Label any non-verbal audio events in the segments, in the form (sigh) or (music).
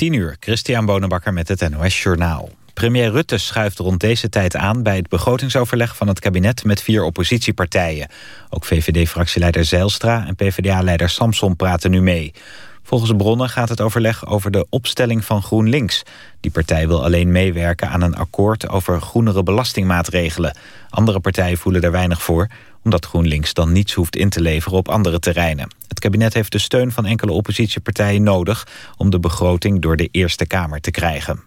10 uur, Christian Bonenbakker met het NOS Journaal. Premier Rutte schuift rond deze tijd aan bij het begrotingsoverleg van het kabinet met vier oppositiepartijen. Ook VVD-fractieleider Zeilstra en PvdA-leider Samson praten nu mee. Volgens bronnen gaat het overleg over de opstelling van GroenLinks. Die partij wil alleen meewerken aan een akkoord over groenere belastingmaatregelen. Andere partijen voelen er weinig voor, omdat GroenLinks dan niets hoeft in te leveren op andere terreinen. Het kabinet heeft de steun van enkele oppositiepartijen nodig om de begroting door de Eerste Kamer te krijgen.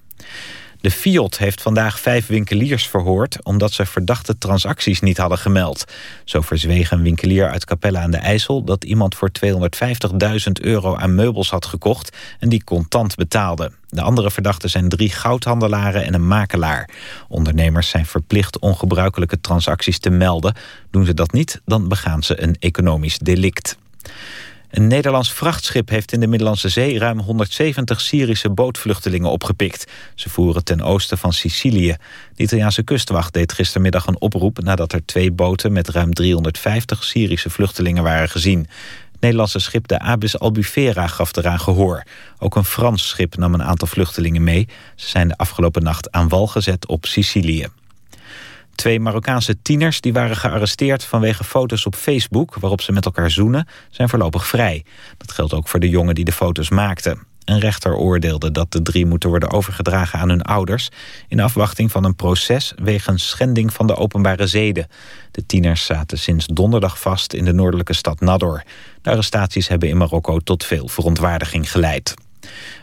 De Fiat heeft vandaag vijf winkeliers verhoord... omdat ze verdachte transacties niet hadden gemeld. Zo verzweeg een winkelier uit Capelle aan de IJssel... dat iemand voor 250.000 euro aan meubels had gekocht... en die contant betaalde. De andere verdachten zijn drie goudhandelaren en een makelaar. Ondernemers zijn verplicht ongebruikelijke transacties te melden. Doen ze dat niet, dan begaan ze een economisch delict. Een Nederlands vrachtschip heeft in de Middellandse Zee ruim 170 Syrische bootvluchtelingen opgepikt. Ze voeren ten oosten van Sicilië. De Italiaanse kustwacht deed gistermiddag een oproep nadat er twee boten met ruim 350 Syrische vluchtelingen waren gezien. Het Nederlandse schip de Abis Albufera gaf eraan gehoor. Ook een Frans schip nam een aantal vluchtelingen mee. Ze zijn de afgelopen nacht aan wal gezet op Sicilië. Twee Marokkaanse tieners die waren gearresteerd vanwege foto's op Facebook... waarop ze met elkaar zoenen, zijn voorlopig vrij. Dat geldt ook voor de jongen die de foto's maakte. Een rechter oordeelde dat de drie moeten worden overgedragen aan hun ouders... in afwachting van een proces wegens schending van de openbare zeden. De tieners zaten sinds donderdag vast in de noordelijke stad Nador. De arrestaties hebben in Marokko tot veel verontwaardiging geleid.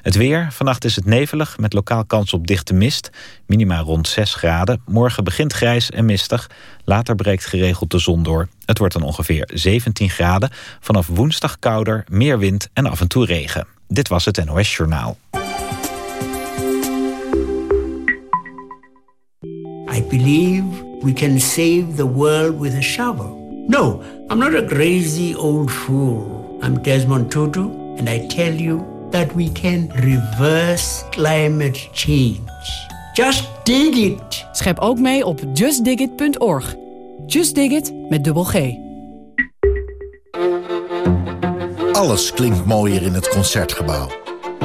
Het weer. Vannacht is het nevelig met lokaal kans op dichte mist. Minima rond 6 graden. Morgen begint grijs en mistig. Later breekt geregeld de zon door. Het wordt dan ongeveer 17 graden. Vanaf woensdag kouder, meer wind en af en toe regen. Dit was het NOS Journaal. I believe we can save the world with a shovel. No, I'm not a crazy old fool. I'm Desmond Tutu and I tell you that we can reverse climate change. Just dig it. Schep ook mee op justdigit.org. Just Dig It met dubbel G. Alles klinkt mooier in het Concertgebouw.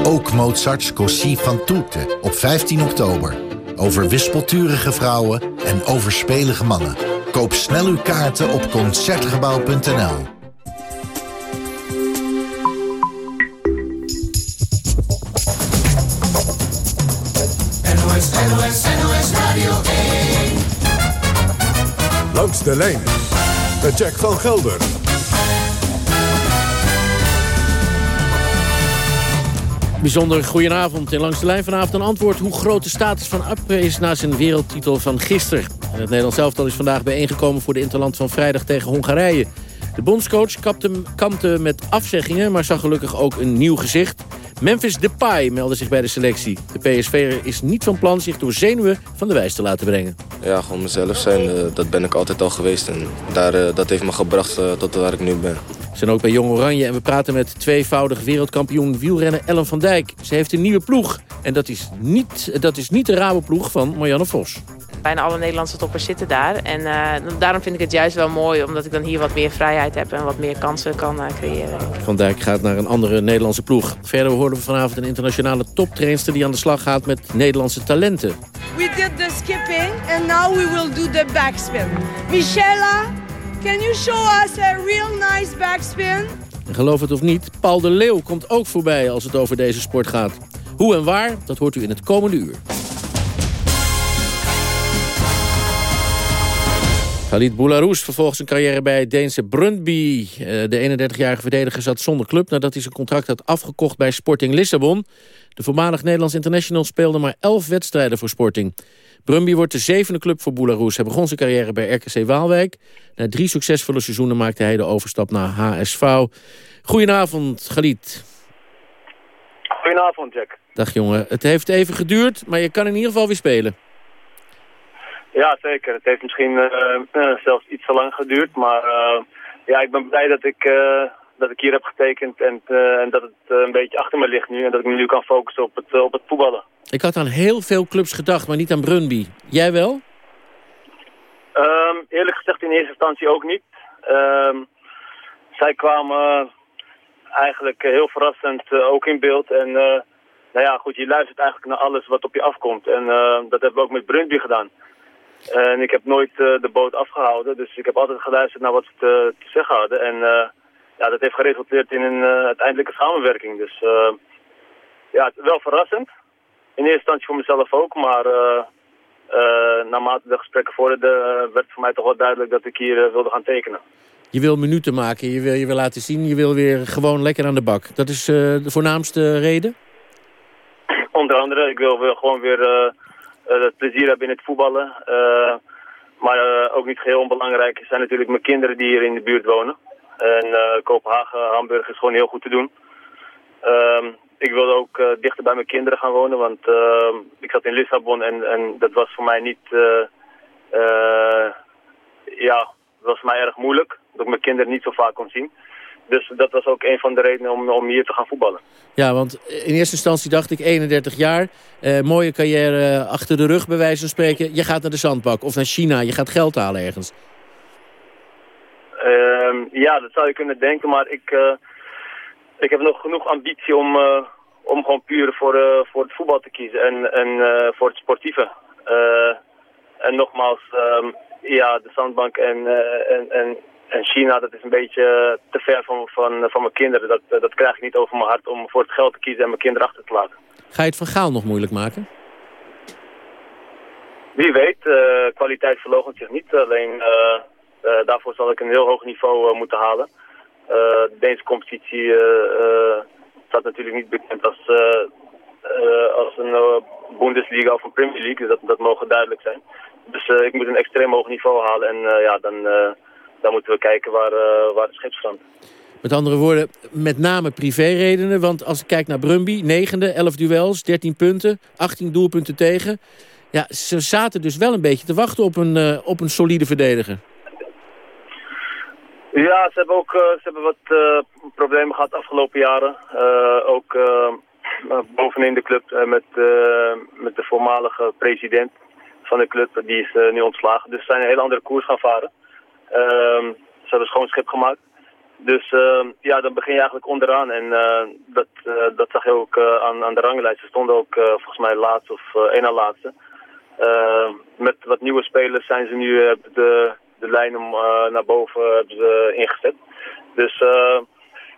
Ook Mozart's Così van Tutte op 15 oktober. Over wispelturige vrouwen en overspelige mannen. Koop snel uw kaarten op Concertgebouw.nl. Langs de lijn met Jack van Gelder. Bijzonder goedenavond. En langs de lijn vanavond een antwoord hoe groot de status van Appe is na zijn wereldtitel van gisteren. En het Nederlands elftal is vandaag bijeengekomen voor de Interland van vrijdag tegen Hongarije. De bondscoach kapte, kampte met afzeggingen, maar zag gelukkig ook een nieuw gezicht. Memphis Depay meldde zich bij de selectie. De PSV is niet van plan zich door zenuwen van de wijs te laten brengen. Ja, gewoon mezelf zijn. eh, dat ben ik altijd al geweest. En daar, eh, dat heeft me gebracht eh, tot waar ik nu ben. We zijn ook bij Jong Oranje en we praten met tweevoudig wereldkampioen wielrennen Ellen van Dijk. Ze heeft een nieuwe ploeg en dat is niet, dat is niet de Rabo-ploeg van Marianne Vos. Bijna alle Nederlandse toppers zitten daar. En eh, daarom vind ik het juist wel mooi, omdat ik dan hier wat meer vrijheid heb en wat meer kansen kan eh, creëren. Van Dijk gaat naar een andere Nederlandse ploeg. Verder hoorden we vanavond een internationale toptrainster die aan de slag gaat met Nederlandse talenten. We did the skipping and now we will do the backspin. Michela, can you show us a real nice backspin? En geloof het of niet, Paul de Leeuw komt ook voorbij als het over deze sport gaat. Hoe en waar, dat hoort u in het komende uur. Khalid Boularus vervolgt zijn carrière bij het Deense Brøndby. Eh, De 31-jarige verdediger zat zonder club nadat hij zijn contract had afgekocht bij Sporting Lissabon. De voormalig Nederlands international speelde maar 11 wedstrijden voor Sporting. Brøndby wordt de zevende club voor Boularus. Hij begon zijn carrière bij RKC Waalwijk. Na drie succesvolle seizoenen maakte hij de overstap naar HSV. Goedenavond, Khalid. Goedenavond, Jack. Dag jongen. Het heeft even geduurd, maar je kan in ieder geval weer spelen. Ja, zeker. Het heeft misschien eh, eh, zelfs iets te lang geduurd, maar eh, ja, ik ben blij dat ik, dat ik hier heb getekend en, en dat het een beetje achter me ligt nu en dat ik me nu kan focussen op het, op het voetballen. Ik had aan heel veel clubs gedacht, maar niet aan Brøndby. Jij wel? Ehm, eerlijk gezegd in eerste instantie ook niet. Ehm, zij kwamen eigenlijk heel verrassend ook in beeld en nou ja, goed, je luistert eigenlijk naar alles wat op je afkomt. En dat hebben we ook met Brundby gedaan. En ik heb nooit eh, de boot afgehouden, dus ik heb altijd geluisterd naar wat ze te, te zeggen hadden. En eh, ja, dat heeft geresulteerd in een eh, uiteindelijke samenwerking. Dus ja, wel verrassend. In eerste instantie voor mezelf ook, maar naarmate de gesprekken vorderden werd voor mij toch wel duidelijk dat ik hier wilde gaan tekenen. Je wil minuten maken, je wil, je wil laten zien, je wil weer gewoon lekker aan de bak. Dat is de voornaamste reden? Onder andere, ik wil weer gewoon weer het plezier hebben in het voetballen. Eh, maar eh, ook niet geheel onbelangrijk zijn natuurlijk mijn kinderen die hier in de buurt wonen. En eh, Kopenhagen, Hamburg is gewoon heel goed te doen. Ehm, ik wilde ook eh, dichter bij mijn kinderen gaan wonen, want ehm, ik zat in Lissabon en, en dat was voor mij niet... eh, eh, ja, dat was voor mij erg moeilijk, dat ik mijn kinderen niet zo vaak kon zien. Dus dat was ook een van de redenen om, om hier te gaan voetballen. Ja, want in eerste instantie dacht ik 31 jaar, eh, mooie carrière achter de rug bij wijze van spreken. Je gaat naar de zandbak of naar China, je gaat geld halen ergens. Ehm, ja, dat zou je kunnen denken, maar ik, eh, ik heb nog genoeg ambitie om, eh, om gewoon puur voor, eh, voor het voetbal te kiezen en, en eh, voor het sportieve. Eh, en nogmaals, ehm, ja, de zandbank en, eh, en, en, en China, dat is een beetje te ver van, van, van mijn kinderen. Dat, dat krijg ik niet over mijn hart om voor het geld te kiezen en mijn kinderen achter te laten. Ga je het van Gaal nog moeilijk maken? Wie weet, eh, kwaliteit verloochent zich niet. Alleen eh, eh, daarvoor zal ik een heel hoog niveau moeten halen. De Deense competitie staat natuurlijk niet bekend als, als een Bundesliga of een Premier League. Dus dat, dat mogen duidelijk zijn. Dus ik moet een extreem hoog niveau halen en ja, dan, dan moeten we kijken waar, eh, waar het schip strandt. Met andere woorden, met name privéredenen. Want als ik kijk naar Brumby, negende, 11 duels, 13 punten, 18 doelpunten tegen. Ja, ze zaten dus wel een beetje te wachten op een, eh, op een solide verdediger. Ja, ze hebben ook eh, ze hebben wat problemen gehad de afgelopen jaren. Ook bovenin de club met, met de voormalige president van de club. Die is nu ontslagen. Dus ze zijn een hele andere koers gaan varen. Ehm, ze hebben schoon schip gemaakt. Dus ehm, ja, dan begin je eigenlijk onderaan. En eh, dat, eh, dat zag je ook eh, aan, aan de ranglijst. Ze stonden ook volgens mij laatst of één na laatste. Uh, met wat nieuwe spelers zijn ze nu de, de lijn om naar boven hebben ze ingezet. Dus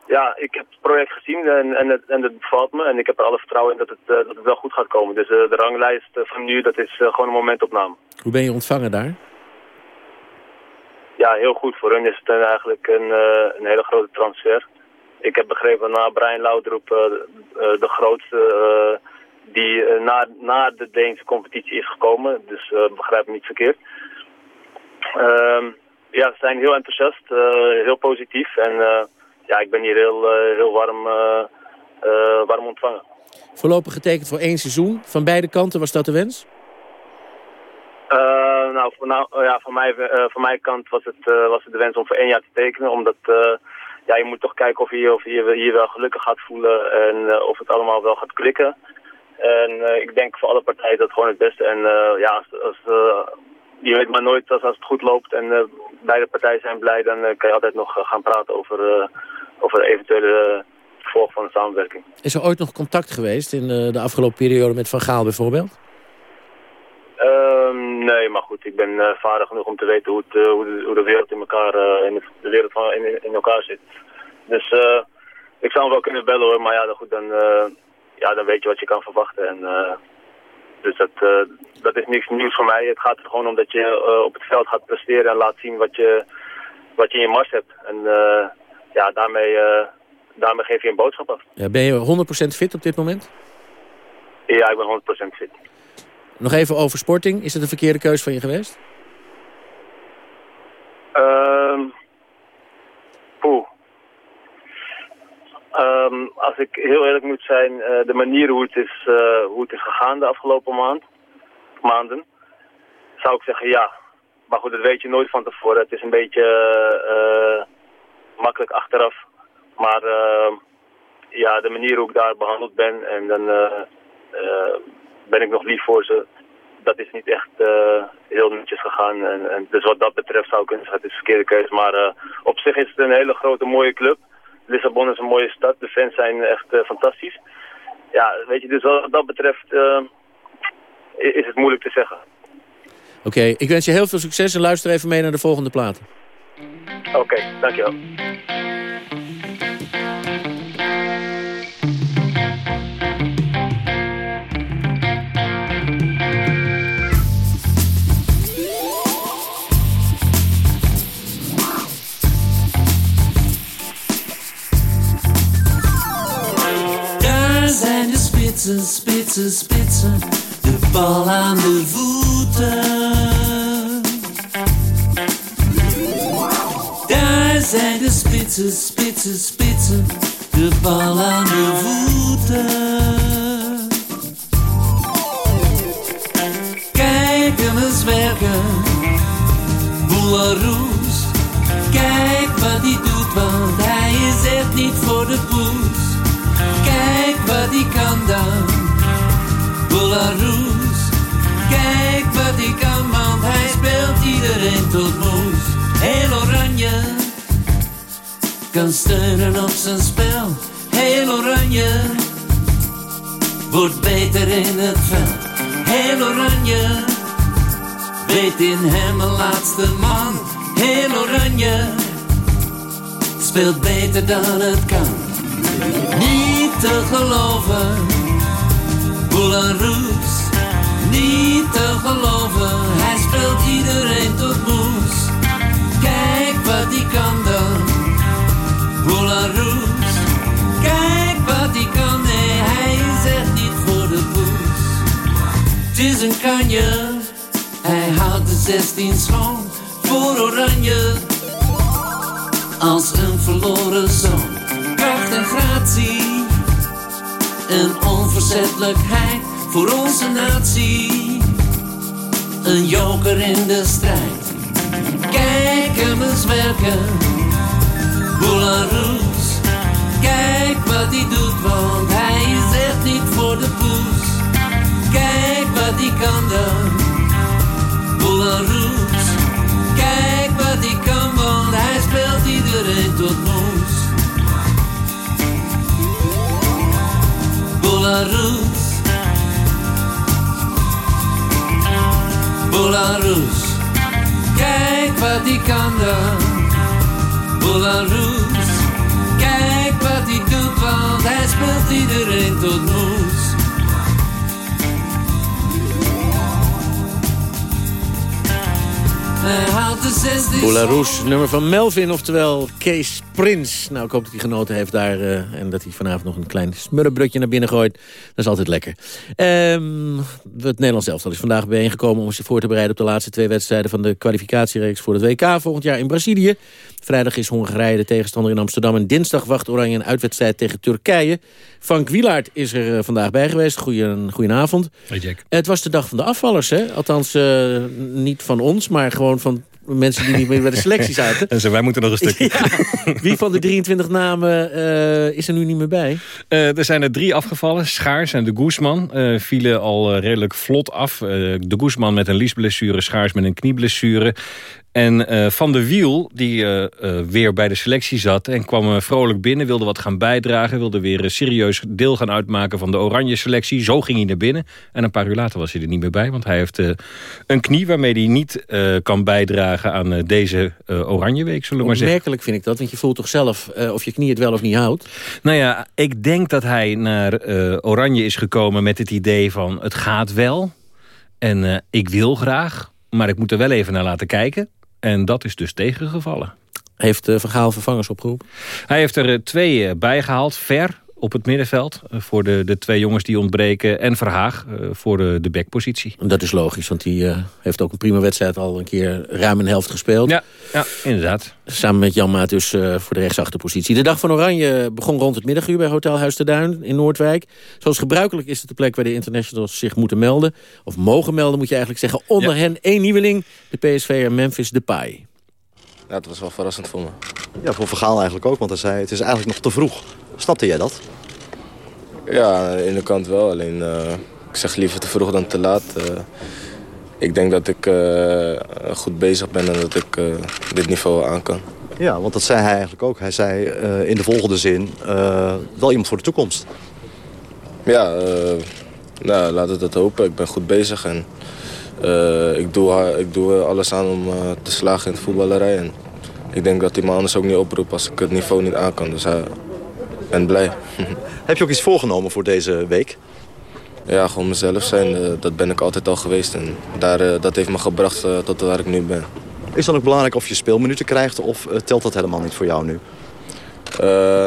ja, ik heb het project gezien en, en, het, en het bevalt me. En ik heb er alle vertrouwen in dat het, dat het wel goed gaat komen. Dus de ranglijst van nu, dat is gewoon een momentopname. Hoe ben je ontvangen daar? Ja, heel goed. Voor hun is het eigenlijk een, uh, een hele grote transfer. Ik heb begrepen na Brian Laudrup uh, uh, de grootste die na, na de Deense competitie is gekomen. Dus begrijp me niet verkeerd. Uh, ja, ze zijn heel enthousiast, heel positief. En ja, ik ben hier heel, heel warm, warm ontvangen. Voorlopig getekend voor één seizoen. Van beide kanten was dat de wens? Uh, nou, voor, nou ja, van, uh, van mijn kant was het, was het de wens om voor één jaar te tekenen. Omdat ja, je moet toch kijken of je of je hier wel gelukkig gaat voelen en of het allemaal wel gaat klikken. En ik denk voor alle partijen dat gewoon het beste. En ja, als, als, je weet maar nooit als, als het goed loopt en beide partijen zijn blij, dan kan je altijd nog gaan praten over, over eventuele vervolg van de samenwerking. Is er ooit nog contact geweest in de afgelopen periode met Van Gaal bijvoorbeeld? Uh, nee, maar goed, ik ben uh, vader genoeg om te weten hoe, het, uh, hoe, de, hoe de wereld in elkaar, uh, in de, de wereld van, in, in elkaar zit. Dus ik zou hem wel kunnen bellen hoor, maar ja, dan, goed, dan, ja, dan weet je wat je kan verwachten. En, dus dat, dat is niks nieuws voor mij. Het gaat er gewoon om dat je op het veld gaat presteren en laat zien wat je, wat je in je mars hebt. En ja, daarmee, daarmee geef je een boodschap af. Ja, ben je 100% fit op dit moment? Ja, ik ben 100% fit. Nog even over sporting. Is het een verkeerde keus van je geweest? Um, poeh. Um, als ik heel eerlijk moet zijn, uh, de manier hoe het, is, uh, hoe het is gegaan de afgelopen maand, maanden, zou ik zeggen ja. Maar goed, dat weet je nooit van tevoren. Het is een beetje uh, makkelijk achteraf. Maar ja, de manier hoe ik daar behandeld ben en dan ben ik nog lief voor ze. Dat is niet echt uh, heel netjes gegaan. En, en, dus wat dat betreft zou ik kunnen zeggen, het is een verkeerde keuze. Maar uh, op zich is het een hele grote mooie club. Lissabon is een mooie stad. De fans zijn echt uh, fantastisch. ja, weet je, dus wat dat betreft is het moeilijk te zeggen. Oké, ik wens je heel veel succes en luister even mee naar de volgende platen. Oké, okay, dankjewel. Spitsen, spitsen, spitsen, de bal aan de voeten. Daar zijn de spitsen, spitsen, spitsen, de bal aan de voeten. Kijk hem eens werken, Boularoes. Kijk wat hij doet, want hij is echt niet voor de poes. Wat hij kan dan, Belarus. Kijk wat hij kan, want hij speelt iedereen tot moes. Heel oranje, kan steunen op zijn spel. Heel oranje, wordt beter in het veld. Heel oranje, weet in hem een laatste man. Heel oranje, speelt beter dan het kan. Te geloven, Belarus. Niet te geloven, hij speelt iedereen tot moes. Kijk wat hij kan dan, Belarus. Kijk wat hij kan, nee, hij echt niet voor de poes. Het is een kanje, hij houdt de 16 schoon voor oranje. Als een verloren zoon kracht en gratie. En onverzettelijkheid voor onze natie. Een joker in de strijd. Kijk hem eens werken. Belarus. Kijk wat hij doet, want hij is echt niet voor de poes. Kijk wat hij kan dan. Belarus. Kijk wat hij kan, want hij speelt iedereen tot moes. Belarus. Belarus. Kijk wat hij kan dan. Belarus. Kijk wat hij doet, want hij speelt iedereen tot moes. Hij haalt de 16 Belarus, nummer van Melvin, oftewel Kees Prins. Nou, ik hoop dat hij genoten heeft daar... eh, en dat hij vanavond nog een klein smurrebrutje naar binnen gooit. Dat is altijd lekker. Ehm, het Nederlands elftal is vandaag bijeengekomen... om zich voor te bereiden op de laatste twee wedstrijden... van de kwalificatiereeks voor het WK volgend jaar in Brazilië. Vrijdag is Hongarije de tegenstander in Amsterdam... en dinsdag wacht Oranje een uitwedstrijd tegen Turkije. Frank Wielaert is er eh, vandaag bij geweest. Goeien, goedenavond. Hey Jack. Het was de dag van de afvallers, hè? Althans, eh, niet van ons, maar gewoon van mensen die niet meer bij de selectie (laughs) zaten. En zo, wij moeten nog een stukje. (laughs) Wie van de 23 namen eh, is er nu niet meer bij? Eh, er zijn er drie afgevallen. Schaars en de Guzman eh, vielen al redelijk vlot af. De Guzman met een liesblessure, Schaars met een knieblessure. En eh, Van der Wiel, die eh, eh, weer bij de selectie zat... en kwam vrolijk binnen, wilde wat gaan bijdragen... wilde weer serieus deel gaan uitmaken van de oranje selectie. Zo ging hij naar binnen. En een paar uur later was hij er niet meer bij... want hij heeft een knie waarmee hij niet kan bijdragen... aan deze oranje week, zullen we maar zeggen. Opmerkelijk vind ik dat, want je voelt toch zelf of je knie het wel of niet houdt. Nou ja, ik denk dat hij naar Oranje is gekomen met het idee van... het gaat wel en ik wil graag, maar ik moet er wel even naar laten kijken. En dat is dus tegengevallen. Heeft uh, Vergaal vervangers opgeroepen? Hij heeft er eh, twee eh, bijgehaald. Ver op het middenveld eh, voor de, de twee jongens die ontbreken. En Verhaag eh, voor de, de backpositie. Dat is logisch, want die eh, heeft ook een prima wedstrijd al een keer ruim een helft gespeeld. Ja, ja inderdaad. Samen met Jan Maat dus voor de rechtsachterpositie. De dag van Oranje begon rond het middaguur bij Hotel Huis te Duin in Noordwijk. Zoals gebruikelijk is het de plek waar de internationals zich moeten melden. Of mogen melden moet je eigenlijk zeggen. Onder hen één nieuweling, de PSV'er Memphis Depay. Ja, het was wel verrassend voor me. Ja, voor Vergaal eigenlijk ook, want hij zei het is eigenlijk nog te vroeg. Snapte jij dat? Ja, aan de ene kant wel. Alleen, eh, ik zeg liever te vroeg dan te laat. Eh, ik denk dat ik eh, goed bezig ben en dat ik dit niveau aan kan. Ja, want dat zei hij eigenlijk ook. Hij zei in de volgende zin, wel iemand voor de toekomst. Ja, nou, laten we dat hopen. Ik ben goed bezig en uh, ik, doe, ik doe alles aan om uh, te slagen in de voetballerij. En ik denk dat hij me anders ook niet oproept als ik het niveau niet aan kan. Dus ik ben blij. (laughs) Heb je ook iets voorgenomen voor deze week? Ja, gewoon mezelf zijn. dat ben ik altijd al geweest. En daar, dat heeft me gebracht tot waar ik nu ben. Is dan ook belangrijk of je speelminuten krijgt of telt dat helemaal niet voor jou nu?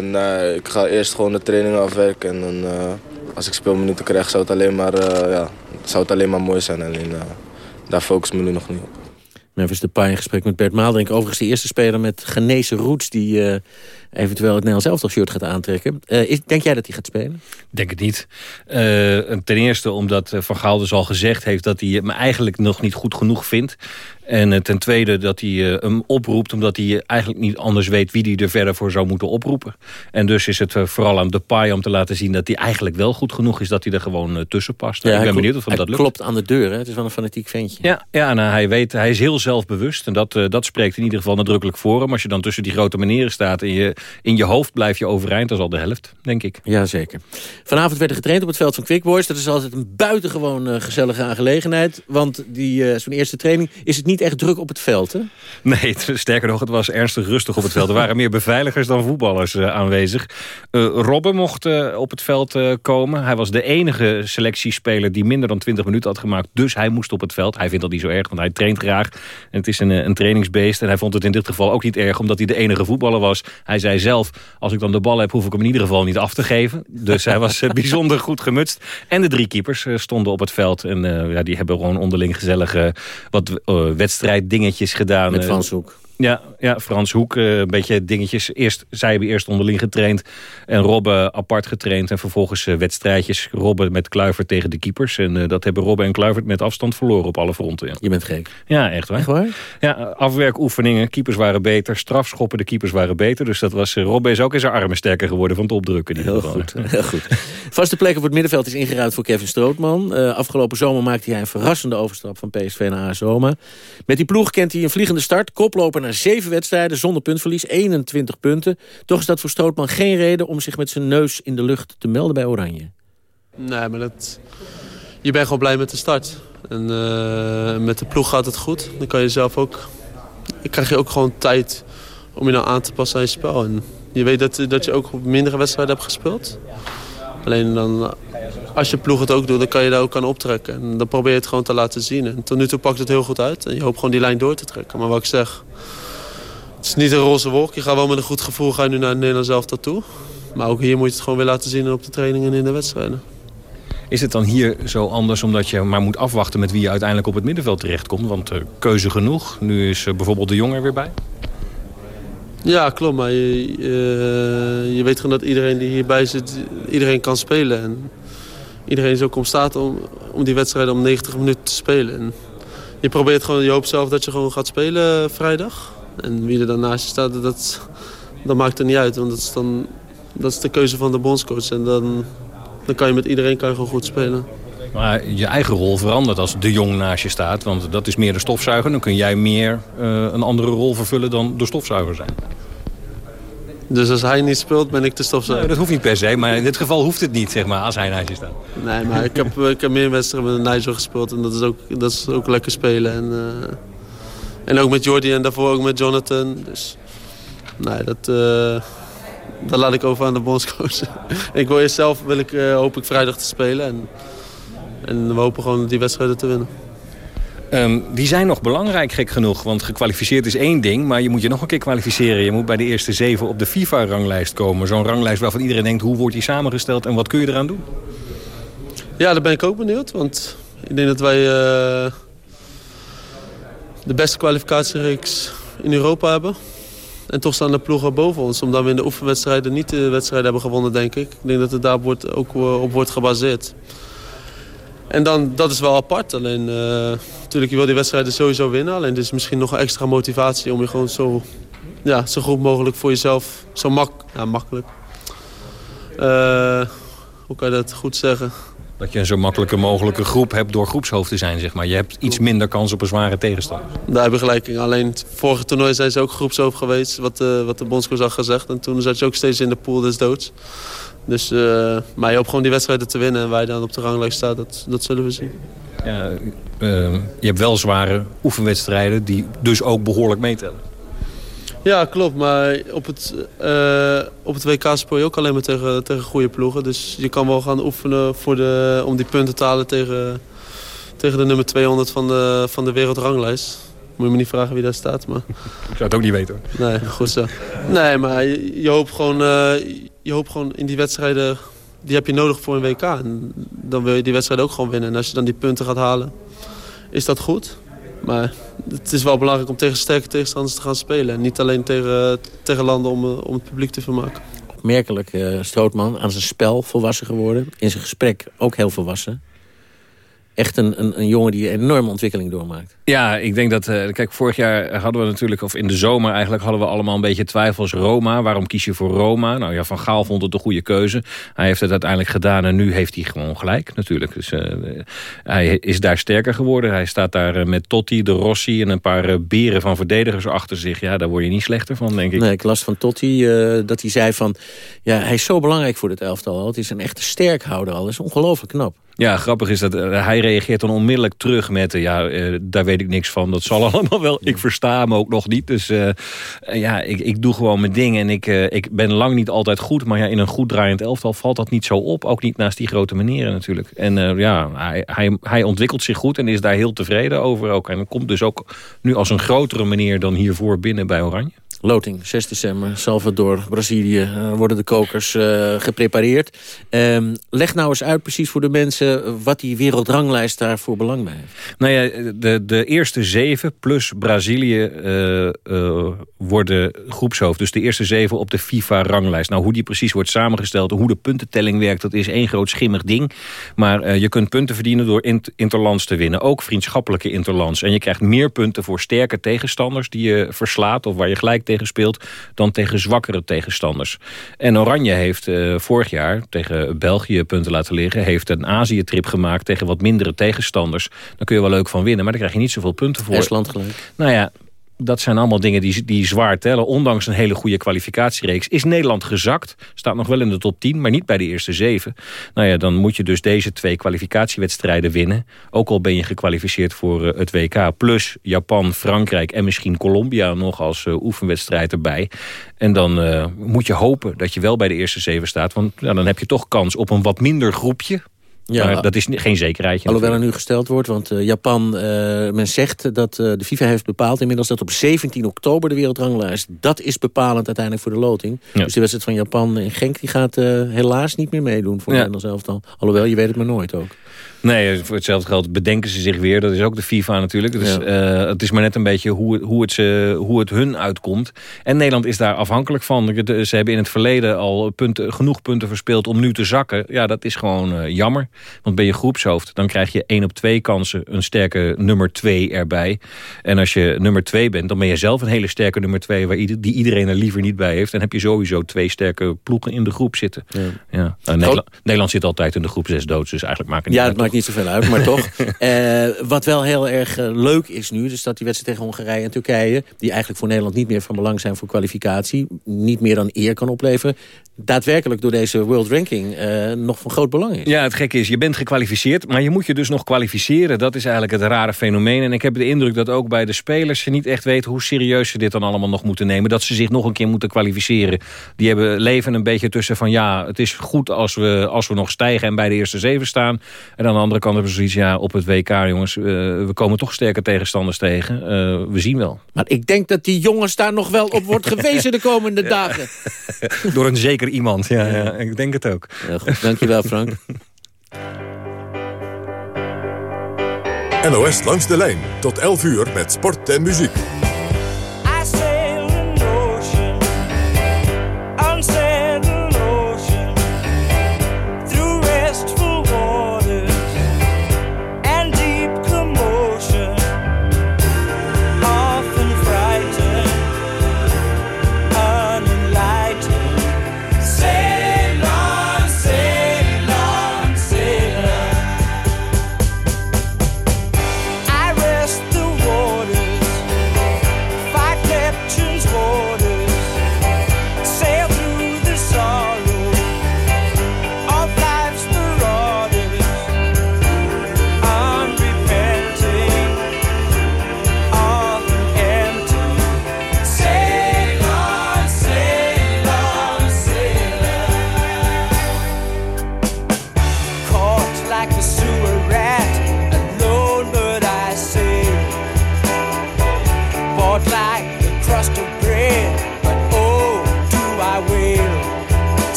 Nee, ik ga eerst gewoon de trainingen afwerken. En dan, als ik speelminuten krijg, zou het alleen maar, uh, ja, zou het alleen maar mooi zijn. Alleen daar focus ik me nu nog niet op. Memphis Depay in gesprek met Bert Maalderink. Overigens de eerste speler met genezen roots... die uh, eventueel het Nederlands elftal shirt gaat aantrekken. Uh, is, denk jij dat hij gaat spelen? Denk het niet. Uh, ten eerste omdat Van Gaal dus al gezegd heeft... dat hij hem eigenlijk nog niet goed genoeg vindt. En ten tweede dat hij hem oproept... omdat hij eigenlijk niet anders weet wie hij er verder voor zou moeten oproepen. En dus is het vooral aan Depay om te laten zien... dat hij eigenlijk wel goed genoeg is dat hij er gewoon tussen past. Ja, ik ben benieuwd of hem dat lukt. klopt aan de deur, hè? het is wel een fanatiek ventje. Ja, ja nou, hij, weet, hij is heel zelfbewust en dat, dat spreekt in ieder geval nadrukkelijk voor hem. Als je dan tussen die grote meneren staat... en je, in je hoofd blijf je overeind, dat is al de helft, denk ik. Jazeker. Vanavond werd er getraind op het veld van Quick Boys. Dat is altijd een buitengewoon gezellige aangelegenheid. Want die zo'n eerste training is het niet echt druk op het veld, hè? Nee, sterker nog, het was ernstig rustig op het veld. Er waren meer beveiligers dan voetballers uh, aanwezig. Uh, Robben mocht uh, op het veld komen. Hij was de enige selectiespeler die minder dan 20 minuten had gemaakt. Dus hij moest op het veld. Hij vindt dat niet zo erg, want hij traint graag. En het is een, een trainingsbeest. En hij vond het in dit geval ook niet erg, omdat hij de enige voetballer was. Hij zei zelf, als ik dan de bal heb, hoef ik hem in ieder geval niet af te geven. Dus hij was (laughs) bijzonder goed gemutst. En de drie keepers stonden op het veld. En ja, die hebben gewoon onderling gezellige wat wedstrijddingetjes gedaan. Met Hoek. Ja, ja, Frans Hoek, uh, een beetje dingetjes. Eerst, zij hebben eerst onderling getraind en Robben apart getraind. En vervolgens uh, wedstrijdjes. Robben met Kluivert tegen de keepers. En uh, dat hebben Robben en Kluivert met afstand verloren op alle fronten. Ja. Je bent gek. Ja, echt waar. Echt waar? Ja, afwerkoefeningen. Keepers waren beter. Strafschoppen, de keepers waren beter. Dus dat was, Robben is ook in zijn armen sterker geworden van het opdrukken. Heel goed, heel goed. Vaste plek op het middenveld is ingeruimd voor Kevin Strootman. afgelopen zomer maakte hij een verrassende overstap van PSV naar AS Roma. Met die ploeg kent hij een vliegende start. Koploper naar zeven wedstrijden zonder puntverlies, 21 punten. Toch is dat voor Strootman geen reden om zich met zijn neus in de lucht te melden bij Oranje. Nee, maar dat... je bent gewoon blij met de start. En uh, met de ploeg gaat het goed. Dan kan je zelf ook... Dan krijg je ook gewoon tijd om je nou aan te passen aan je spel. En je weet dat, dat je ook mindere wedstrijden hebt gespeeld. Alleen dan, als je ploeg het ook doet, dan kan je daar ook aan optrekken. En dan probeer je het gewoon te laten zien. En tot nu toe pakt het heel goed uit. En je hoopt gewoon die lijn door te trekken. Maar wat ik zeg, het is niet een roze wolk. Je gaat wel met een goed gevoel ga je nu naar het Nederlands zelf toe. Maar ook hier moet je het gewoon weer laten zien op de trainingen en in de wedstrijden. Is het dan hier zo anders omdat je maar moet afwachten met wie je uiteindelijk op het middenveld terechtkomt? Want uh, keuze genoeg. Nu is uh, bijvoorbeeld de jongen weer bij. Ja, klopt. Maar je, uh, je weet gewoon dat iedereen die hierbij zit, iedereen kan spelen. En iedereen ook om staat om, om die wedstrijden om 90 minuten te spelen. En je probeert gewoon, je hoopt zelf dat je gewoon gaat spelen vrijdag. En wie er dan naast je staat, dat, dat maakt er niet uit. Want dat is, dan, dat is de keuze van de bondscoach. En dan, dan kan je met iedereen kan je gewoon goed spelen. Maar je eigen rol verandert als de jong naast je staat. Want dat is meer de stofzuiger. Dan kun jij meer uh, een andere rol vervullen dan de stofzuiger zijn. Dus als hij niet speelt, ben ik de stofzuiger? Nee, dat hoeft niet per se. Maar in dit geval hoeft het niet, zeg maar, als hij naast je staat. Nee, maar ik heb, ik heb meer wedstrijden met Nigel gespeeld. En dat is ook, dat is ook lekker spelen. En, uh, en ook met Jordi en daarvoor ook met Jonathan. Dus nee, dat, uh, dat laat ik over aan de bondscoach. (laughs) ik wil eerst zelf, wil ik, uh, hoop ik vrijdag te spelen. En, en we hopen gewoon die wedstrijden te winnen. Um, die zijn nog belangrijk, gek genoeg. Want gekwalificeerd is één ding, maar je moet je nog een keer kwalificeren. Je moet bij de eerste zeven op de FIFA-ranglijst komen. Zo'n ranglijst waarvan iedereen denkt, hoe wordt die samengesteld en wat kun je eraan doen? Ja, daar ben ik ook benieuwd. Want ik denk dat wij uh, de beste kwalificatiereeks in Europa hebben. En toch staan de ploegen boven ons. Omdat we in de oefenwedstrijden niet de wedstrijden hebben gewonnen, denk ik. Ik denk dat het daar ook op wordt gebaseerd. En dan, dat is wel apart. Alleen, uh, natuurlijk, je wil die wedstrijden sowieso winnen. Alleen, dit is misschien nog een extra motivatie om je gewoon zo, ja, zo goed mogelijk voor jezelf, zo mak ja, makkelijk. Uh, hoe kan je dat goed zeggen? Dat je een zo makkelijke mogelijke groep hebt door groepshoofd te zijn, zeg maar. Je hebt iets minder kans op een zware tegenstander. Daar heb je gelijk. Alleen het vorige toernooi zijn ze ook groepshoofd geweest, wat, uh, wat de bondscoach had gezegd. En toen zat je ook steeds in de pool des doods. Dus, uh, maar je hoopt gewoon die wedstrijden te winnen. En waar je dan op de ranglijst staat, dat, dat zullen we zien. Ja, uh, je hebt wel zware oefenwedstrijden die dus ook behoorlijk meetellen. Ja, klopt. Maar op het, uh, op het WK speel je ook alleen maar tegen, tegen goede ploegen. Dus je kan wel gaan oefenen voor de, om die punten te halen tegen, tegen de nummer 200 van de, van de wereldranglijst. Moet je me niet vragen wie daar staat. Maar... (laughs) Ik zou het ook niet weten hoor. Nee, goed zo. Nee, maar je, je hoopt gewoon, uh, je hoopt gewoon in die wedstrijden... Die heb je nodig voor een WK. En dan wil je die wedstrijd ook gewoon winnen. En als je dan die punten gaat halen, is dat goed. Maar het is wel belangrijk om tegen sterke tegenstanders te gaan spelen. En niet alleen tegen, tegen landen om, eh, om het publiek te vermaken. Opmerkelijk, uh, Strootman, aan zijn spel volwassen geworden. In zijn gesprek ook heel volwassen echt een, een, een, jongen die een enorme ontwikkeling doormaakt. Ja, ik denk dat... Uh, kijk, vorig jaar hadden we natuurlijk... of in de zomer eigenlijk hadden we allemaal een beetje twijfels. Roma, waarom kies je voor Roma? Nou ja, Van Gaal vond het een goede keuze. Hij heeft het uiteindelijk gedaan en nu heeft hij gewoon gelijk natuurlijk. Dus uh, hij is daar sterker geworden. Hij staat daar uh, met Totti, de Rossi en een paar beren van verdedigers achter zich. Ja, daar word je niet slechter van, denk ik. Nee, ik las van Totti dat hij zei van... ja, hij is zo belangrijk voor dit elftal. Het is een echte sterkhouder al. Dat is ongelooflijk knap. Ja, grappig is dat hij reageert dan onmiddellijk terug met... Ja, daar weet ik niks van, dat zal (laughs) allemaal wel. Ik versta hem ook nog niet. Dus ja, ik, ik doe gewoon mijn ding. En ik, ik ben lang niet altijd goed. Maar ja, in een goed draaiend elftal valt dat niet zo op. Ook niet naast die grote meneren natuurlijk. En ja, hij, hij, hij ontwikkelt zich goed en is daar heel tevreden over ook. En komt dus ook nu als een grotere meneer dan hiervoor binnen bij Oranje. Loting, 6 december, Salvador, Brazilië, uh, worden de kokers uh, geprepareerd. Um, leg nou eens uit precies voor de mensen wat die wereldranglijst daarvoor belang bij heeft. Nou ja, de, de eerste zeven plus Brazilië uh, worden groepshoofd. Dus de eerste zeven op de FIFA-ranglijst. Nou, hoe die precies wordt samengesteld en hoe de puntentelling werkt... dat is één groot schimmig ding. Maar je kunt punten verdienen door int interlands te winnen. Ook vriendschappelijke interlands. En je krijgt meer punten voor sterke tegenstanders... die je verslaat of waar je gelijk tegen speelt... dan tegen zwakkere tegenstanders. En Oranje heeft uh, vorig jaar tegen België punten laten liggen... heeft een Azië-trip gemaakt tegen wat mindere tegenstanders. Daar kun je wel leuk van winnen, maar daar krijg je niet zoveel punten voor. Estland gelijk. Nou ja, dat zijn allemaal dingen die, die zwaar tellen. Ondanks een hele goede kwalificatiereeks is Nederland gezakt. Staat nog wel in de top 10, maar niet bij de eerste zeven. Nou ja, dan moet je dus deze twee kwalificatiewedstrijden winnen. Ook al ben je gekwalificeerd voor uh, het WK. Plus Japan, Frankrijk en misschien Colombia nog als uh, oefenwedstrijd erbij. En dan uh, moet je hopen dat je wel bij de eerste zeven staat. Want ja, dan heb je toch kans op een wat minder groepje ja, maar dat is geen zekerheidje. Alhoewel er nu gesteld wordt, want uh, Japan, uh, men zegt dat uh, de FIFA heeft bepaald inmiddels dat op 17 oktober de wereldranglijst, dat is bepalend uiteindelijk voor de loting. Ja. Dus de wedstrijd van Japan in Genk die gaat helaas niet meer meedoen voor ja. Nederland elftal. Alhoewel, je weet het maar nooit ook. Nee, voor hetzelfde geld bedenken ze zich weer. Dat is ook de FIFA natuurlijk. Dus ja. uh, het is maar net een beetje hoe, hoe, het ze, hoe het hun uitkomt. En Nederland is daar afhankelijk van. Ze hebben in het verleden al punten, genoeg punten verspeeld om nu te zakken. Ja, dat is gewoon uh, jammer. Want ben je groepshoofd, dan krijg je één op twee kansen een sterke nummer twee erbij. En als je nummer twee bent, dan ben je zelf een hele sterke nummer twee... Waar ieder, die iedereen er liever niet bij heeft. Dan heb je sowieso twee sterke ploegen in de groep zitten. Ja. Ja. Nou, Nederland, Nederland, zit altijd in de groep zes doods, dus eigenlijk maakt het niet ja, maakt niet zoveel uit, maar toch. Uh, (laughs) wat wel heel erg uh, leuk is nu, dus dat die wedstrijd tegen Hongarije en Turkije... die eigenlijk voor Nederland niet meer van belang zijn voor kwalificatie... niet meer dan eer kan opleveren daadwerkelijk door deze World Ranking uh, nog van groot belang is. Ja, het gekke is, je bent gekwalificeerd, maar je moet je dus nog kwalificeren. Dat is eigenlijk het rare fenomeen. En ik heb de indruk dat ook bij de spelers ze niet echt weten hoe serieus ze dit dan allemaal nog moeten nemen. Dat ze zich nog een keer moeten kwalificeren. Die hebben leven een beetje tussen van ja, het is goed als we, als we nog stijgen en bij de eerste zeven staan. En aan de andere kant hebben ze zoiets, ja, op het WK jongens, uh, we komen toch sterke tegenstanders tegen. Uh, we zien wel. Maar ik denk dat die jongens daar nog wel op wordt gewezen de komende dagen. (laughs) Door een zeker iemand. Ja, ja, ik denk het ook. Ja, goed. Dankjewel, Frank. (laughs) NOS langs de lijn. Tot 11 uur met sport en muziek.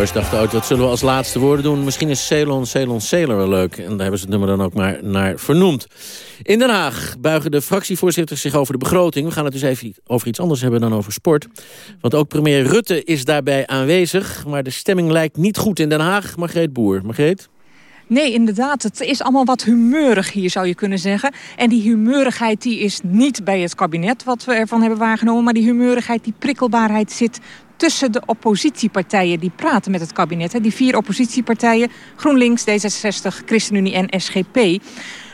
Boys dachten ooit, wat zullen we als laatste woorden doen? Misschien is Ceylon, Ceylon, Sailor wel leuk. En daar hebben ze het nummer dan ook maar naar vernoemd. In Den Haag buigen de fractievoorzitters zich over de begroting. We gaan het dus even over iets anders hebben dan over sport. Want ook premier Rutte is daarbij aanwezig. Maar de stemming lijkt niet goed in Den Haag. Margreet Boer. Margreet? Nee, inderdaad. Het is allemaal wat humeurig hier, zou je kunnen zeggen. En die humeurigheid die is niet bij het kabinet wat we ervan hebben waargenomen. Maar die humeurigheid, die prikkelbaarheid zit tussen de oppositiepartijen die praten met het kabinet. Hè. Die vier oppositiepartijen, GroenLinks, D66, ChristenUnie en SGP.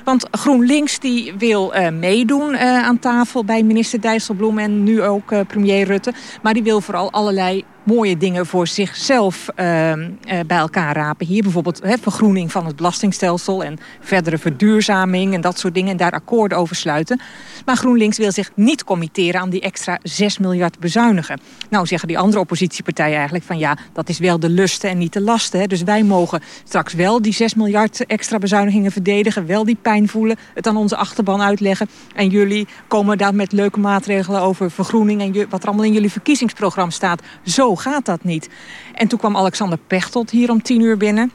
Want GroenLinks die wil eh, meedoen eh, aan tafel bij minister Dijsselbloem en nu ook eh, premier Rutte. Maar die wil vooral allerlei mooie dingen voor zichzelf eh, eh, bij elkaar rapen. Hier bijvoorbeeld hè, vergroening van het belastingstelsel en verdere verduurzaming en dat soort dingen. En daar akkoorden over sluiten. Maar GroenLinks wil zich niet committeren aan die extra 6 miljard bezuinigen. Nou zeggen die andere oppositiepartijen eigenlijk van ja, dat is wel de lusten en niet de lasten. Hè. Dus wij mogen straks wel die 6 miljard extra bezuinigingen verdedigen. Wel die pijn voelen, het aan onze achterban uitleggen. En jullie komen daar met leuke maatregelen over vergroening en wat er allemaal in jullie verkiezingsprogramma staat. Zo gaat dat niet. En toen kwam Alexander Pechtold hier om tien uur binnen.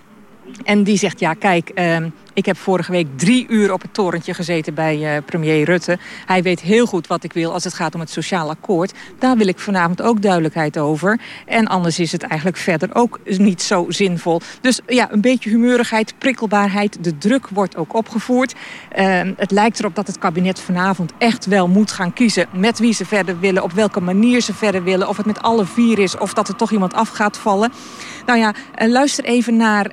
En die zegt, ja kijk, ehm, ik heb vorige week drie uur op het torentje gezeten bij eh, premier Rutte. Hij weet heel goed wat ik wil als het gaat om het sociaal akkoord. Daar wil ik vanavond ook duidelijkheid over. En anders is het eigenlijk verder ook niet zo zinvol. Dus ja, een beetje humeurigheid, prikkelbaarheid. De druk wordt ook opgevoerd. Ehm, het lijkt erop dat het kabinet vanavond echt wel moet gaan kiezen... met wie ze verder willen, op welke manier ze verder willen... of het met alle vier is, of dat er toch iemand af gaat vallen. Nou ja, eh, luister even naar...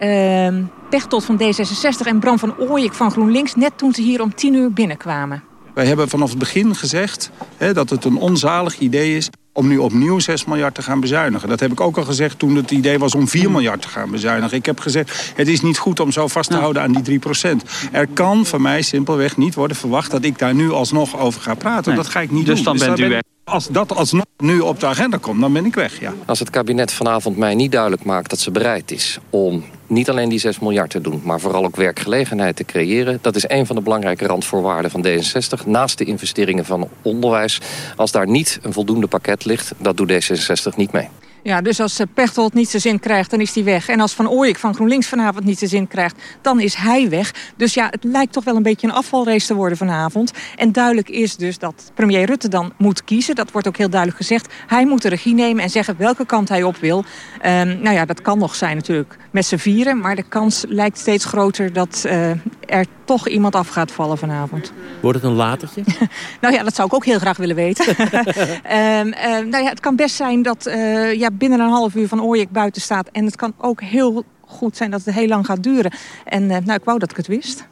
Pechtold van D66 en Bram van Ooyek van GroenLinks... net toen ze hier om tien uur binnenkwamen. Wij hebben vanaf het begin gezegd hè, dat het een onzalig idee is om nu opnieuw 6 miljard te gaan bezuinigen. Dat heb ik ook al gezegd toen het idee was om 4 miljard te gaan bezuinigen. Ik heb gezegd, het is niet goed om zo vast te houden aan die 3 procent. Er kan van mij simpelweg niet worden verwacht dat ik daar nu alsnog over ga praten. Nee. Dat ga ik niet Dus doen. dan bent daar u ben- weg. Als dat alsnog nu op de agenda komt, dan ben ik weg, ja. Als het kabinet vanavond mij niet duidelijk maakt dat ze bereid is om niet alleen die 6 miljard te doen, maar vooral ook werkgelegenheid te creëren. Dat is een van de belangrijke randvoorwaarden van D66. Naast de investeringen van onderwijs. Als daar niet een voldoende pakket ligt, dat doet D66 niet mee. Ja, dus als eh, Pechtold niet zijn zin krijgt, dan is hij weg. En als Van Ooyek van GroenLinks vanavond niet zijn zin krijgt, dan is hij weg. Dus ja, het lijkt toch wel een beetje een afvalrace te worden vanavond. En duidelijk is dus dat premier Rutte dan moet kiezen. Dat wordt ook heel duidelijk gezegd. Hij moet de regie nemen en zeggen welke kant hij op wil. Ehm, nou ja, dat kan nog zijn natuurlijk met z'n vieren. Maar de kans lijkt steeds groter dat uh, er toch iemand af gaat vallen vanavond. Wordt het een latertje? (laughs) nou ja, dat zou ik ook heel graag willen weten. um, (laughs) nou ja, het kan best zijn dat uh, ja, binnen een half uur van Ooyek buiten staat. En het kan ook heel goed zijn dat het heel lang gaat duren. En uh, nou, ik wou dat ik het wist.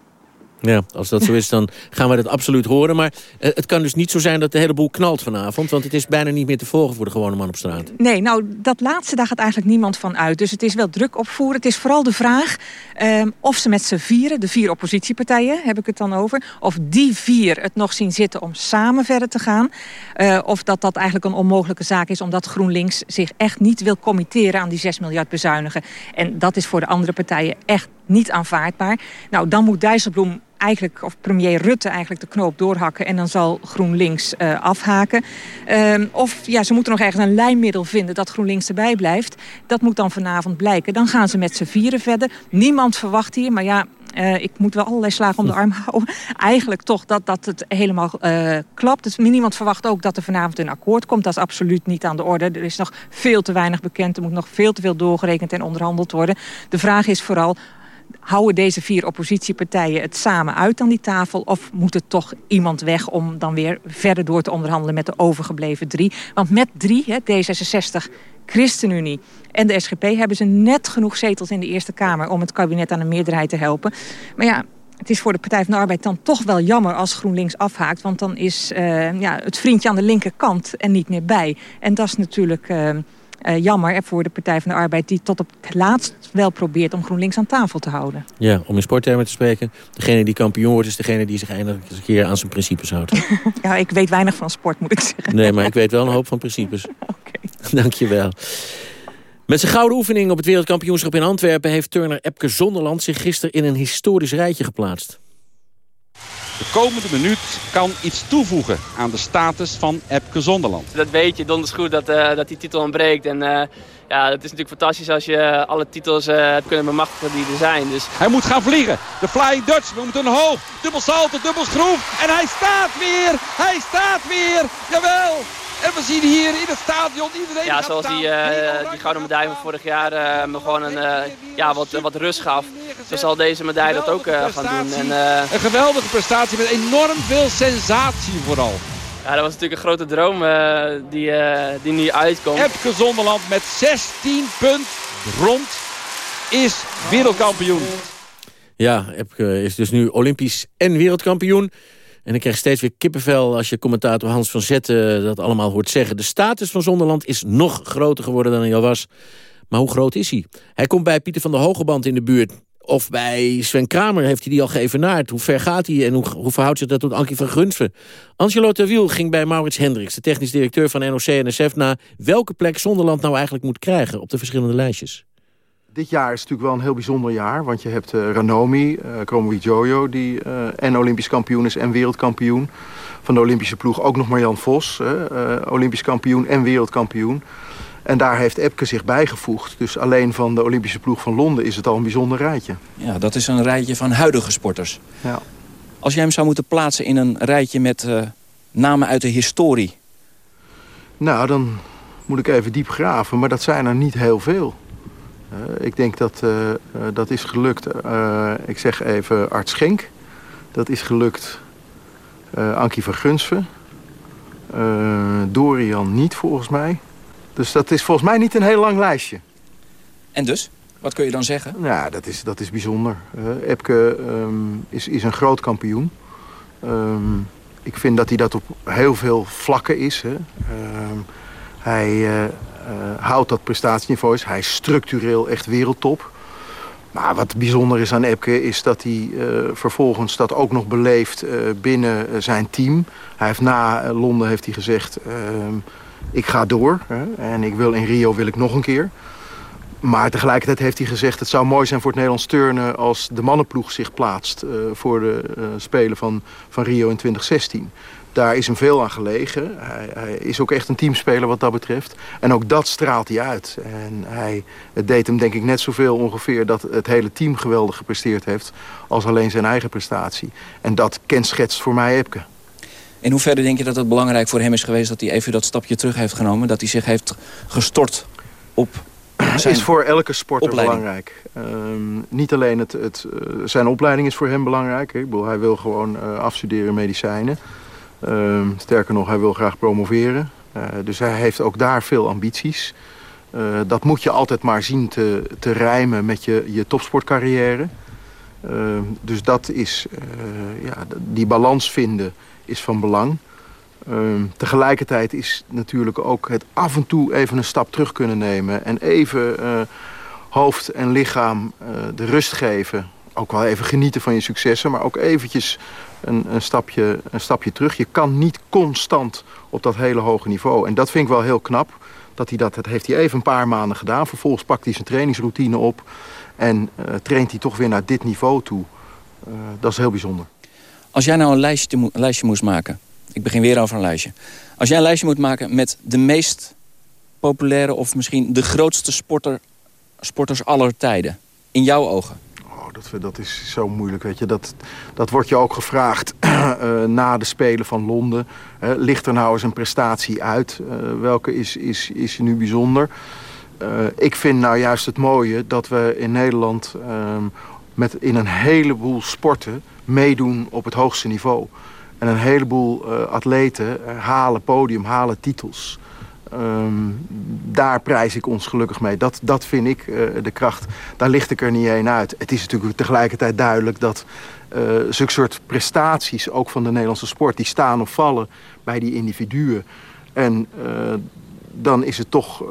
Ja, als dat zo is, dan gaan we dat absoluut horen. Maar uh, het kan dus niet zo zijn dat de hele boel knalt vanavond. Want het is bijna niet meer te volgen voor de gewone man op straat. Nee, nou, dat laatste, daar gaat eigenlijk niemand van uit. Dus het is wel druk opvoeren. Het is vooral de vraag um, of ze met z'n vieren, de vier oppositiepartijen, heb ik het dan over. Of die vier het nog zien zitten om samen verder te gaan. Uh, of dat dat eigenlijk een onmogelijke zaak is. Omdat GroenLinks zich echt niet wil committeren aan die 6 miljard bezuinigen. En dat is voor de andere partijen echt niet aanvaardbaar. Nou, dan moet Dijsselbloem eigenlijk, of premier Rutte eigenlijk de knoop doorhakken... en dan zal GroenLinks uh, afhaken. Um, of ja, ze moeten nog ergens een lijnmiddel vinden dat GroenLinks erbij blijft. Dat moet dan vanavond blijken. Dan gaan ze met z'n vieren verder. Niemand verwacht hier, maar ja... Uh, ik moet wel allerlei slagen om de arm houden. (laughs) Eigenlijk toch dat, dat het helemaal uh, klapt. Dus niemand verwacht ook dat er vanavond een akkoord komt. Dat is absoluut niet aan de orde. Er is nog veel te weinig bekend. Er moet nog veel te veel doorgerekend en onderhandeld worden. De vraag is vooral houden deze vier oppositiepartijen het samen uit aan die tafel... of moet het toch iemand weg om dan weer verder door te onderhandelen... met de overgebleven drie? Want met drie, hè, D66, ChristenUnie en de SGP... hebben ze net genoeg zetels in de Eerste Kamer... om het kabinet aan een meerderheid te helpen. Maar ja, het is voor de Partij van de Arbeid dan toch wel jammer als GroenLinks afhaakt. Want dan is uh, ja, het vriendje aan de linkerkant er niet meer bij. En dat is natuurlijk... Uh, uh, jammer voor de Partij van de Arbeid... die tot op het laatst wel probeert om GroenLinks aan tafel te houden. Ja, om in sporttermen te spreken. Degene die kampioen wordt is degene die zich eindelijk eens een keer aan zijn principes houdt. (laughs) ja, ik weet weinig van sport, moet ik zeggen. Nee, maar ik weet wel een hoop van principes. (laughs) Oké. Okay. Dank je wel. Met zijn gouden oefening op het wereldkampioenschap in Antwerpen... heeft Turner Epke Zonderland zich gisteren in een historisch rijtje geplaatst. De komende minuut kan iets toevoegen aan de status van Epke Zonderland. Dat weet je donders goed dat, uh, dat die titel ontbreekt. En uh, ja, het is natuurlijk fantastisch als je alle titels uh, hebt kunnen bemachtigen die er zijn. Dus... Hij moet gaan vliegen. De Flying Dutch. We moeten hoog. Dubbel salto, dubbel schroef. En hij staat weer. Hij staat weer. Jawel. En we zien hier in het stadion iedereen Ja, zoals die, uh, die gouden medaille van vorig jaar uh, me gewoon een, uh, ja, wat, wat rust gaf. Zo zal deze medaille dat ook gaan doen. En, een geweldige prestatie met enorm veel sensatie vooral. Ja, dat was natuurlijk een grote droom die, die nu uitkomt. Epke Zonderland met 16 punt rond is wereldkampioen. Ja, Epke is dus nu olympisch en wereldkampioen. En ik krijg steeds weer kippenvel als je commentator Hans van Zetten dat allemaal hoort zeggen. De status van Zonderland is nog groter geworden dan hij al was. Maar hoe groot is hij? Hij komt bij Pieter van der Hogeband in de buurt. Of bij Sven Kramer heeft hij die al geëvenaard. Hoe ver gaat hij en hoe, hoe verhoudt zich dat tot Ankie van Gunsven? Angelo Terwiel ging bij Maurits Hendricks, de technisch directeur van NOC-NSF... naar welke plek Zonderland nou eigenlijk moet krijgen op de verschillende lijstjes. Dit jaar is natuurlijk wel een heel bijzonder jaar. Want je hebt uh, Ranomi, uh, Kromowee Jojo, die uh, en Olympisch kampioen is en wereldkampioen. Van de Olympische ploeg ook nog Marjan Vos, Olympisch kampioen en wereldkampioen. En daar heeft Epke zich bijgevoegd. Dus alleen van de Olympische ploeg van Londen is het al een bijzonder rijtje. Ja, dat is een rijtje van huidige sporters. Ja. Als jij hem zou moeten plaatsen in een rijtje met namen uit de historie... Nou, dan moet ik even diep graven, maar dat zijn er niet heel veel. Uh, ik denk dat uh, uh, dat is gelukt. ik zeg even Art Schenk. Dat is gelukt Ankie van Gunsven. Dorian niet volgens mij. Dus dat is volgens mij niet een heel lang lijstje. En dus? Wat kun je dan zeggen? Nou, dat is, dat is bijzonder. Epke um, is, is een groot kampioen. Um, ik vind dat hij dat op heel veel vlakken is. Hè. Um, hij uh, houdt dat prestatieniveau is. Hij is structureel echt wereldtop. Maar wat bijzonder is aan Epke is dat hij uh, vervolgens dat ook nog beleeft uh, binnen zijn team. Hij heeft na Londen heeft hij gezegd, ik ga door. Hè, en ik wil in Rio wil ik nog een keer. Maar tegelijkertijd heeft hij gezegd... het zou mooi zijn voor het Nederlands turnen... als de mannenploeg zich plaatst voor de Spelen van, van Rio in 2016. Daar is hem veel aan gelegen. Hij, hij, is ook echt een teamspeler wat dat betreft. En ook dat straalt hij uit. En hij, het deed hem denk ik net zoveel ongeveer... dat het hele team geweldig gepresteerd heeft... als alleen zijn eigen prestatie. En dat kenschetst voor mij Epke. In hoeverre denk je dat het belangrijk voor hem is geweest... dat hij even dat stapje terug heeft genomen? Dat hij zich heeft gestort op (clears throat) zijn is voor elke sporter opleiding. belangrijk. Ehm, niet alleen het, het, eh, zijn opleiding is voor hem belangrijk. Ik bedoel, hij wil gewoon eh, afstuderen medicijnen. Ehm, sterker nog, hij wil graag promoveren. Eh, dus hij heeft ook daar veel ambities. Eh, dat moet je altijd maar zien te, te rijmen met je, je topsportcarrière. Ehm, dus dat is, eh, ja, die balans vinden is van belang. Ehm, tegelijkertijd is natuurlijk ook het af en toe even een stap terug kunnen nemen... en even hoofd en lichaam de rust geven. Ook wel even genieten van je successen, maar ook eventjes een, een, stapje, een stapje terug. Je kan niet constant op dat hele hoge niveau. En dat vind ik wel heel knap. Dat hij dat, dat heeft hij even een paar maanden gedaan. Vervolgens pakt hij zijn trainingsroutine op... en eh, traint hij toch weer naar dit niveau toe. Eh, dat is heel bijzonder. Als jij nou een lijstje, een lijstje moest maken... ik begin weer over een lijstje. Als jij een lijstje moet maken met de meest populaire... of misschien de grootste sporter, sporters aller tijden... in jouw ogen, Oh, dat, dat is zo moeilijk, weet je. Dat, dat wordt je ook gevraagd (clears throat) eh, na de Spelen van Londen. Ligt er nou eens een prestatie uit? Eh, welke is, is, is nu bijzonder? Eh, ik vind nou juist het mooie dat we in Nederland... ehm, met in een heleboel sporten meedoen op het hoogste niveau. En een heleboel atleten halen podium, halen titels. Ehm, daar prijs ik ons gelukkig mee. Dat, dat vind ik eh, de kracht. Daar licht ik er niet één uit. Het is natuurlijk tegelijkertijd duidelijk dat eh zulke soort prestaties... ook van de Nederlandse sport, die staan of vallen bij die individuen. En eh, dan is het toch,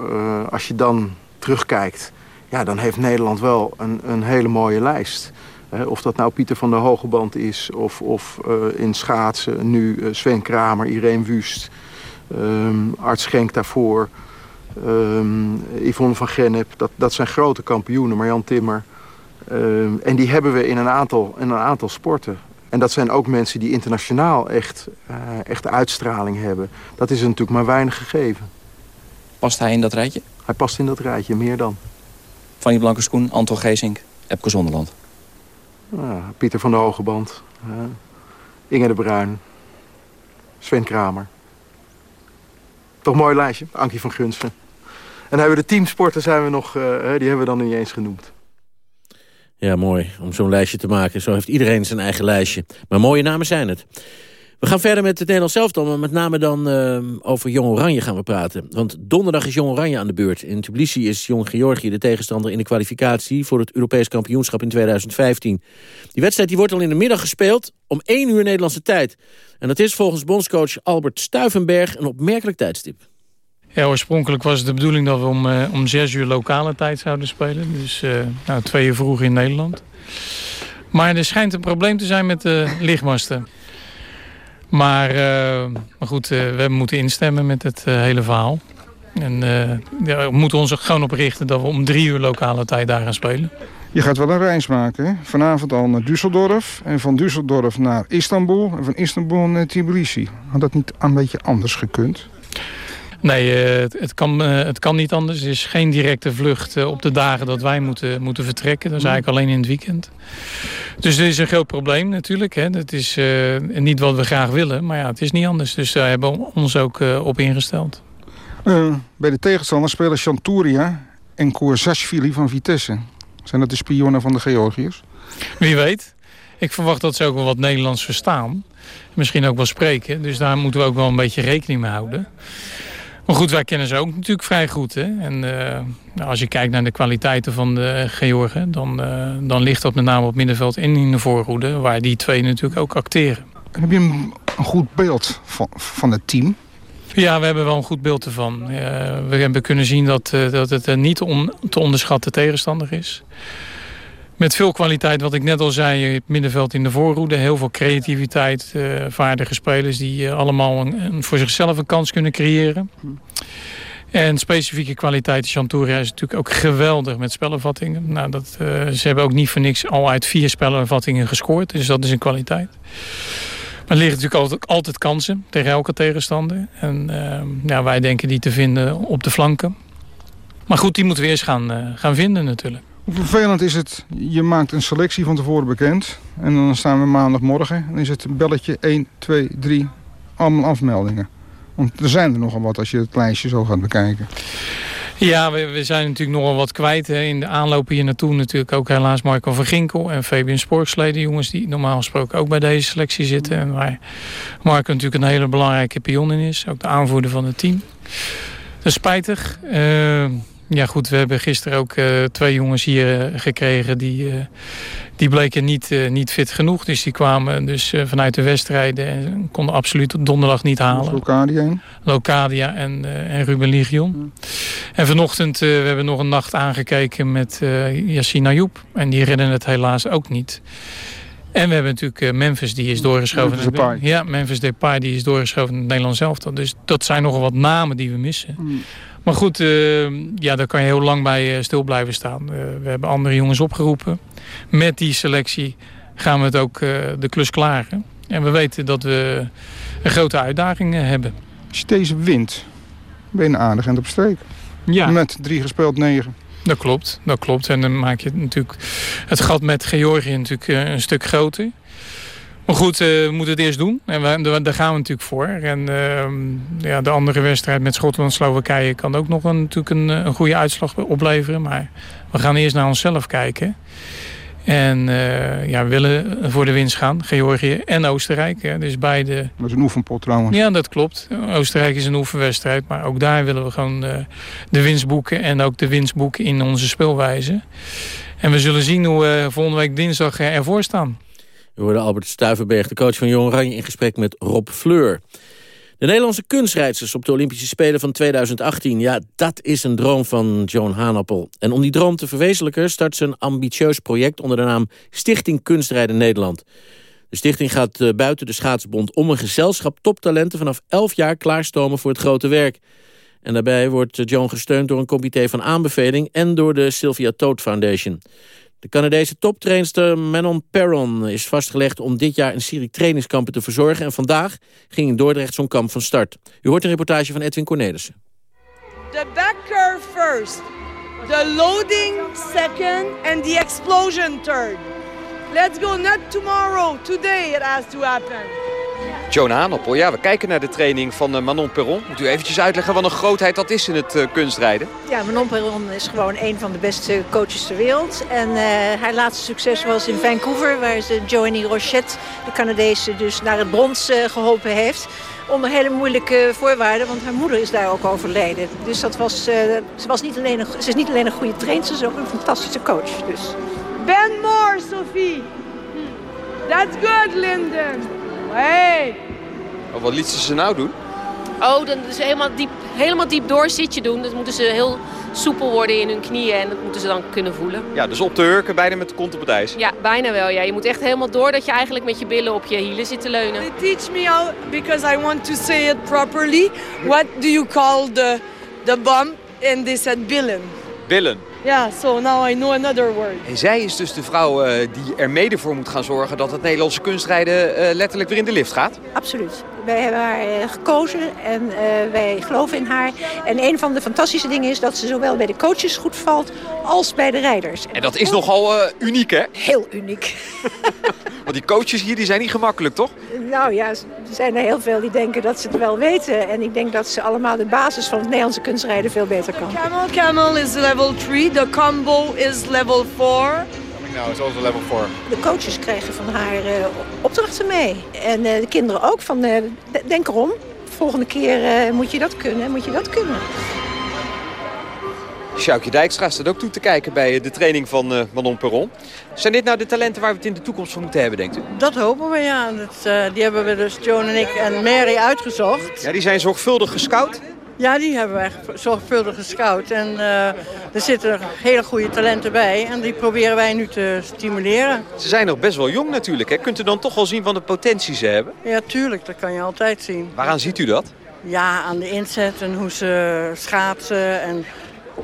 als je dan terugkijkt... ja, dan heeft Nederland wel een, een hele mooie lijst. Of dat nou Pieter van der Hogeband is... of, of in schaatsen nu Sven Kramer, Irene Wust... Art Schenk daarvoor, ehm, Yvonne van Gennep. Dat, dat zijn grote kampioenen, Marjan Timmer. Ehm, en die hebben we in een, aantal, in een aantal sporten. En dat zijn ook mensen die internationaal echt, eh, echt uitstraling hebben. Dat is er natuurlijk maar weinig gegeven. past hij in dat rijtje? Hij past in dat rijtje, meer dan. Fanny Blankers-Koen, Anton Geesink, Epke Zonderland. Ja, Pieter van der Hogeband, Inge de Bruin, Sven Kramer. Toch mooi lijstje, Ankie van Gunsen. En hebben we de teamsporten zijn we nog, eh, die hebben we dan niet eens genoemd. Ja, mooi om zo'n lijstje te maken. Zo heeft iedereen zijn eigen lijstje. Maar mooie namen zijn het. We gaan verder met het Nederlands elftal, maar met name dan eh, over Jong Oranje gaan we praten. Want donderdag is Jong Oranje aan de beurt. In Tbilisi is Jong Georgië de tegenstander in de kwalificatie... voor het Europees kampioenschap in 2015. Die wedstrijd die wordt al in de middag gespeeld om 1 uur Nederlandse tijd. En dat is volgens bondscoach Albert Stuivenberg een opmerkelijk tijdstip. Ja, oorspronkelijk was het de bedoeling dat we om, eh, om zes uur lokale tijd zouden spelen. Dus eh, nou, twee uur vroeg in Nederland. Maar er schijnt een probleem te zijn met de lichtmasten. Maar, eh, maar goed, eh, we moeten instemmen met het eh, hele verhaal. En ja, we moeten ons er gewoon op richten dat we om drie uur lokale tijd daar gaan spelen. Je gaat wel een reis maken. Hè? Vanavond al naar Düsseldorf. En van Düsseldorf naar Istanbul. En van Istanbul naar Tbilisi. Had dat niet een beetje anders gekund? Nee, eh, het, het, kan, eh, het kan niet anders. Er is geen directe vlucht eh, op de dagen dat wij moeten, moeten vertrekken. Dat is eigenlijk alleen in het weekend. Dus er is een groot probleem natuurlijk. Hè. Dat is niet wat we graag willen, maar ja, het is niet anders. Dus daar hebben we ons ook op ingesteld. Bij de tegenstander spelen Chanturia en Kourzashvili van Vitesse. Zijn dat de spionnen van de Georgiërs? Wie weet. Ik verwacht dat ze ook wel wat Nederlands verstaan. Misschien ook wel spreken. Dus daar moeten we ook wel een beetje rekening mee houden. Maar goed, wij kennen ze ook natuurlijk vrij goed. Hè? En eh, nou, als je kijkt naar de kwaliteiten van de Georgen... Dan, eh, dan ligt dat met name op het middenveld en in de voorhoede... waar die twee natuurlijk ook acteren. Heb je een, goed beeld van, van het team? Ja, we hebben wel een goed beeld ervan. Eh, we hebben kunnen zien dat, dat het een niet on- te onderschatten tegenstander is. Met veel kwaliteit, wat ik net al zei, het middenveld in de voorhoede. Heel veel creativiteit, eh, vaardige spelers die eh, allemaal een, voor zichzelf een kans kunnen creëren. En specifieke kwaliteit, Chanturia is natuurlijk ook geweldig met spelervattingen. Nou, dat, eh, ze hebben ook niet voor niks al uit vier spelervattingen gescoord, dus dat is een kwaliteit. Maar er liggen natuurlijk altijd, altijd kansen tegen elke tegenstander. En ehm, ja, wij denken die te vinden op de flanken. Maar goed, die moeten we eerst gaan, gaan vinden natuurlijk. Hoe vervelend is het, je maakt een selectie van tevoren bekend. En dan staan we maandagmorgen. Dan is het belletje 1, 2, 3, allemaal afmeldingen. Want er zijn er nogal wat als je het lijstje zo gaat bekijken. Ja, we, zijn natuurlijk nogal wat kwijt. Hè. In de aanloop hier naartoe natuurlijk ook helaas Marco van Ginkel en Fabian Sporksley. Die jongens die normaal gesproken ook bij deze selectie zitten. En waar Marco natuurlijk een hele belangrijke pion in is. Ook de aanvoerder van het team. Dat is spijtig. Uh, ja goed, we hebben gisteren ook uh, twee jongens hier uh, gekregen die, uh, die bleken niet, niet fit genoeg. Dus die kwamen dus vanuit de wedstrijden en konden absoluut donderdag niet halen. Locadia. Locadia en, en Ruben Ligion. En vanochtend, we hebben nog een nacht aangekeken met Yassine Ayoub. En die redden het helaas ook niet. En we hebben natuurlijk Memphis, die is doorgeschoven. Memphis Depay. Ja, Memphis Depay, die is doorgeschoven in het Nederlands elftal. Dus dat zijn nogal wat namen die we missen. Hmm. Maar goed, uh, ja, daar kan je heel lang bij uh, stil blijven staan. Uh, we hebben andere jongens opgeroepen. Met die selectie gaan we het ook de klus klaren. En we weten dat we een grote uitdaging hebben. Als je deze wint, ben je aardig en op streek. Ja. Met drie gespeeld negen. Dat klopt, dat klopt. En dan maak je natuurlijk het gat met Georgië natuurlijk een stuk groter. Maar goed, uh, we moeten het eerst doen. En we, daar gaan we natuurlijk voor. En uh, ja, de andere wedstrijd met Schotland-Slowakije kan ook nog een, natuurlijk een, een, goede uitslag opleveren. Maar we gaan eerst naar onszelf kijken. En uh, ja, we willen voor de winst gaan. Georgië en Oostenrijk. Hè. Dus beide... Dat is een oefenpot trouwens. Ja, dat klopt. Oostenrijk is een oefenwedstrijd. Maar ook daar willen we gewoon de winst boeken. En ook de winst boeken in onze speelwijze. En we zullen zien hoe we volgende week dinsdag ervoor staan. We hoorden Albert Stuivenberg, de coach van Jong Oranje... in gesprek met Rob Fleur. De Nederlandse kunstrijders op de Olympische Spelen van 2018... ja, dat is een droom van Joan Hanappel. En om die droom te verwezenlijken start ze een ambitieus project... onder de naam Stichting Kunstrijden Nederland. De stichting gaat uh, buiten de schaatsbond om een gezelschap toptalenten... vanaf 11 jaar klaarstomen voor het grote werk. En daarbij wordt Joan gesteund door een comité van aanbeveling... en door de Sylvia Toad Foundation. De Canadese toptrainster Manon Perron is vastgelegd om dit jaar een serie trainingskampen te verzorgen. En vandaag ging in Dordrecht zo'n kamp van start. U hoort een reportage van Edwin Cornelissen. The back curve first, the loading second and the explosion third. Let's go, not tomorrow, today it has to happen. Joan Hanoppel, ja, we kijken naar de training van Manon Perron. Moet u eventjes uitleggen wat een grootheid dat is in het uh, kunstrijden? Ja, Manon Perron is gewoon een van de beste coaches ter wereld. En uh, haar laatste succes was in Vancouver... waar ze Joanie Rochette, de Canadese, dus naar het brons uh, geholpen heeft onder hele moeilijke voorwaarden, want haar moeder is daar ook overleden. Dus dat was, uh, ze, was niet alleen een, ze is niet alleen een goede trainer, ze is ook een fantastische coach. Dus. Ben more, Sophie. That's good, Linden. Hey. Oh, wat liet ze ze nou doen? Oh, dan is helemaal diep, helemaal diep doorzitje doen. Dat moeten ze heel soepel worden in hun knieën en dat moeten ze dan kunnen voelen. Ja, dus op de hurken, bijna met de kont op het ijs. Ja, bijna wel. Ja. Je moet echt helemaal door dat je eigenlijk met je billen op je hielen zit te leunen. They teach me how, because I want to say it properly, what do you call the, the bump? And they said billen. Billen. Ja, so now I know another word. En zij is dus de vrouw uh, die er mede voor moet gaan zorgen dat het Nederlandse kunstrijden uh, letterlijk weer in de lift gaat? Absoluut. Wij hebben haar uh, gekozen en uh, wij geloven in haar. En een van de fantastische dingen is dat ze zowel bij de coaches goed valt als bij de rijders. En dat is nogal uniek, hè? Heel uniek. (laughs) Want die coaches hier die zijn niet gemakkelijk, toch? Nou ja, er zijn er heel veel die denken dat ze het wel weten. En ik denk dat ze allemaal de basis van het Nederlandse kunstrijden veel beter kan. Camel Camel is level 3, de combo is level 4. Nou, is also level 4. De coaches krijgen van haar uh, opdrachten mee. En uh, de kinderen ook. Van, uh, denk erom, volgende keer moet je dat kunnen, moet je dat kunnen. Sjoukje Dijkstra staat ook toe te kijken bij de training van uh, Manon Perron. Zijn dit nou de talenten waar we het in de toekomst voor moeten hebben, denkt u? Dat hopen we, ja. Dat, uh, die hebben we dus, Joan en ik en Mary uitgezocht. Ja, die zijn zorgvuldig gescout? Ja, die hebben we echt zorgvuldig gescout. En uh, er zitten hele goede talenten bij. En die proberen wij nu te stimuleren. Ze zijn nog best wel jong natuurlijk. Hè? Kunt u dan toch wel zien van de potentie ze hebben? Ja, tuurlijk. Dat kan je altijd zien. Waaraan ziet u dat? Ja, aan de inzet en hoe ze schaatsen en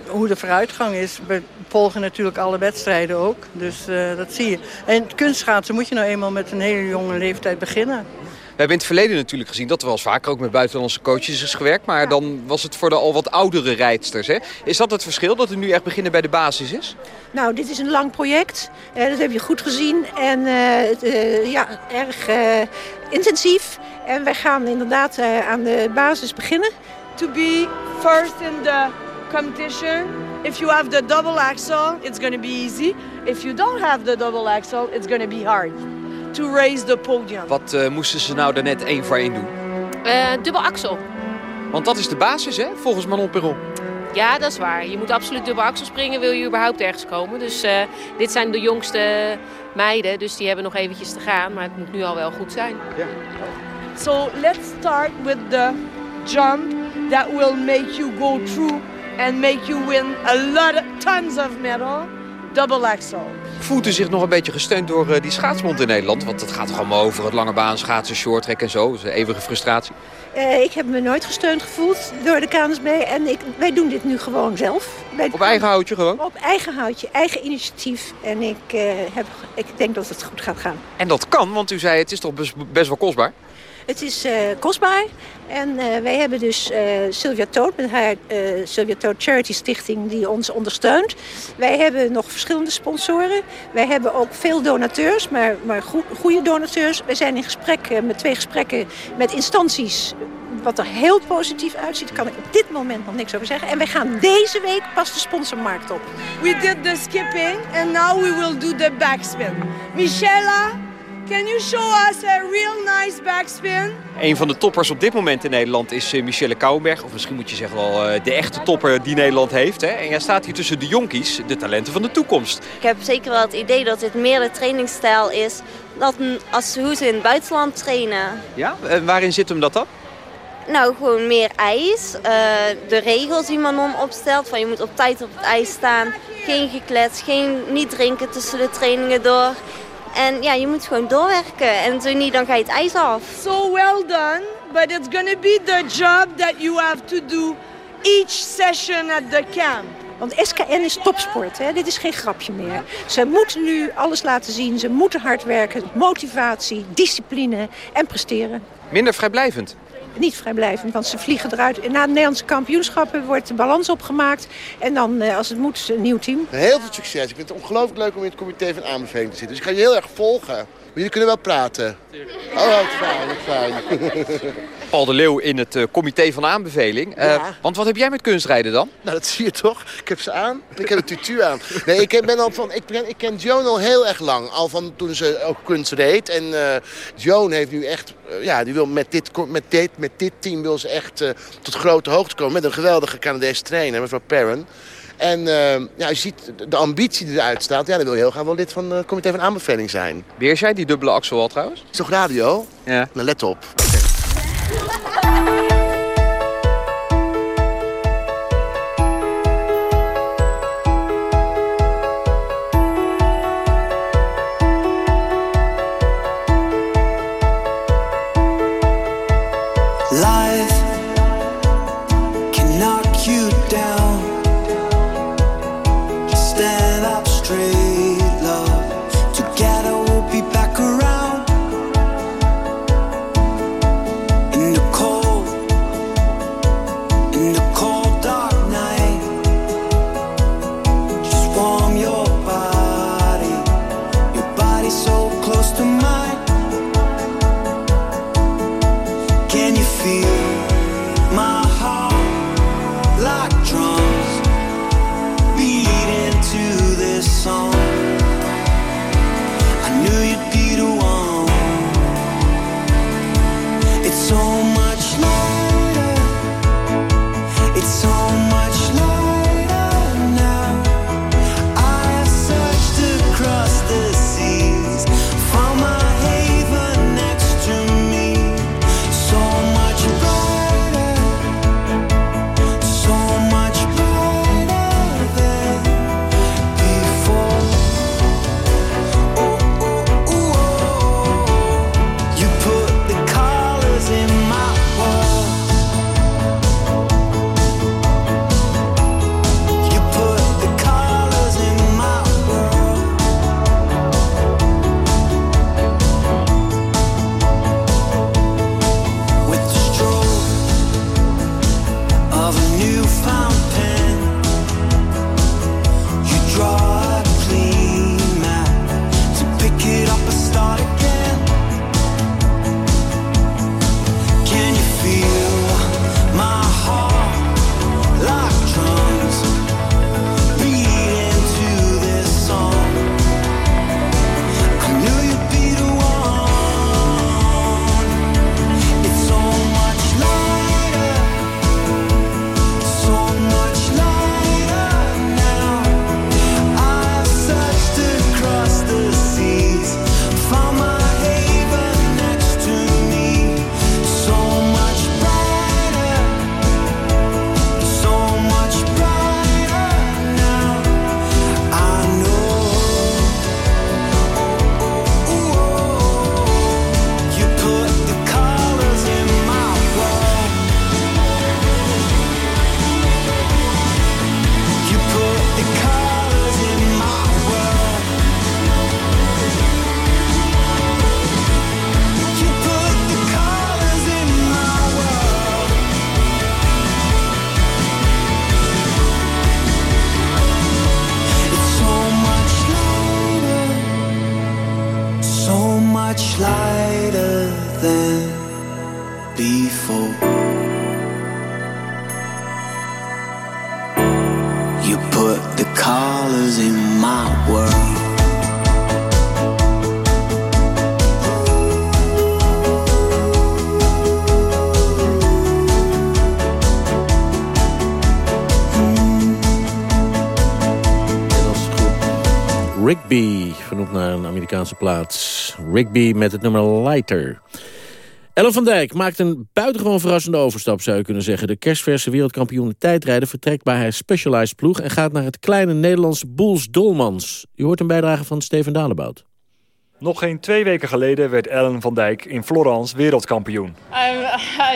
hoe de vooruitgang is. We volgen natuurlijk alle wedstrijden ook, dus uh, dat zie je. En kunstschaatsen moet je nou eenmaal met een hele jonge leeftijd beginnen. We hebben in het verleden natuurlijk gezien dat er wel eens vaker ook met buitenlandse coaches is gewerkt. Maar dan was het voor de al wat oudere rijdsters. Hè? Is dat het verschil, dat het nu echt beginnen bij de basis is? Nou, dit is een lang project. Eh, dat heb je goed gezien. En eh, eh, ja, erg eh, intensief. En wij gaan inderdaad eh, aan de basis beginnen. To be first in the competition, if you have the double axle, it's going to be easy. If you don't have the double axle, it's going to be hard to raise the podium. Wat eh, moesten ze nou daarnet één voor één doen? Eh, dubbel axel. Want dat is de basis, hè, volgens Manon Perron. Ja, dat is waar. Je moet absoluut dubbel axel springen, wil je überhaupt ergens komen. Dus eh, dit zijn de jongste meiden, dus die hebben nog eventjes te gaan. Maar het moet nu al wel goed zijn. So let's start with the jump that will make you go through and make you win a lot of tons of medal. Double axle. Voelden zich nog een beetje gesteund door eh, die schaatsbond in Nederland? Want het gaat toch allemaal over het lange baan schaatsen, shorttrack en zo. Dat is een eeuwige frustratie. Eh, ik heb me nooit gesteund gevoeld door de KNSB. En ik, wij doen dit nu gewoon zelf. Wij- Op eigen houtje gewoon? Op eigen houtje, eigen initiatief. En ik, eh, heb, ik denk dat het goed gaat gaan. En dat kan, want u zei het is toch best, best wel kostbaar? Het is eh, kostbaar. En eh, wij hebben dus eh, Sylvia Toot met haar Sylvia Toot Charity Stichting die ons ondersteunt. Wij hebben nog verschillende sponsoren. Wij hebben ook veel donateurs, maar, maar goe- goede donateurs. Wij zijn in gesprek met twee gesprekken met instanties. Wat er heel positief uitziet, daar kan ik op dit moment nog niks over zeggen. En wij gaan deze week pas de sponsormarkt op. We did the skipping and now we will do the backspin. Michela, can you show us a real nice backspin? Een van de toppers op dit moment in Nederland is eh, Michelle Kouwenberg. Of misschien moet je zeggen wel eh, de echte topper die Nederland heeft. Hè? En jij staat hier tussen de jonkies, de talenten van de toekomst. Ik heb zeker wel het idee dat dit meer de trainingsstijl is dan als hoe ze in het buitenland trainen. Ja? En waarin zit hem dat dan? Nou, gewoon meer ijs. Eh, de regels die Manon opstelt, van je moet op tijd op het ijs staan. Geen geklets, geen, niet drinken tussen de trainingen door. En ja, je moet gewoon doorwerken. En zo niet, dan ga je het ijs af. So well done, but it's going to be the job that you have to do each session at the camp. Want SKN is topsport, hè? dit is geen grapje meer. Ze moeten nu alles laten zien, ze moeten hard werken. Motivatie, discipline en presteren. Minder vrijblijvend. Niet vrijblijvend, want ze vliegen eruit. Na de Nederlandse kampioenschappen wordt de balans opgemaakt. En dan, eh, als het moet, een nieuw team. Heel veel succes. Ik vind het ongelooflijk leuk om in het comité van aanbeveling te zitten. Dus ik ga je heel erg volgen. Maar jullie kunnen wel praten. Oh, wat fijn, wat fijn. (laughs) Paul de Leeuw in het eh, comité van aanbeveling. Eh, Ja. Want wat heb jij met kunstrijden dan? Nou, dat zie je toch? Ik heb ze aan. Ik heb een tutu aan. Nee, ik, ben al van, ik, ben, ik ken Joan al heel erg lang. Al van toen ze ook kunst reed. En eh Joan heeft nu echt... ja, die wil met dit, met, dit, met dit team wil ze echt eh, tot grote hoogte komen. Met een geweldige Canadese trainer, mevrouw Perrin. En eh, ja, je ziet de- ambitie die eruit staat. Ja, dan wil je heel graag wel lid van het comité van aanbeveling zijn. Beheers jij die dubbele axel al trouwens? Is toch radio? Ja. Nou, let op. Life Amerikaanse plaats. Rigby met het nummer Lighter. Ellen van Dijk maakt een buitengewoon verrassende overstap, zou je kunnen zeggen. De kerstverse wereldkampioen tijdrijden vertrekt bij haar Specialized ploeg... en gaat naar het kleine Nederlandse Boels Dolmans. U hoort een bijdrage van Steven Dalebout. Nog geen twee weken geleden werd Ellen van Dijk in Florence wereldkampioen. I'm,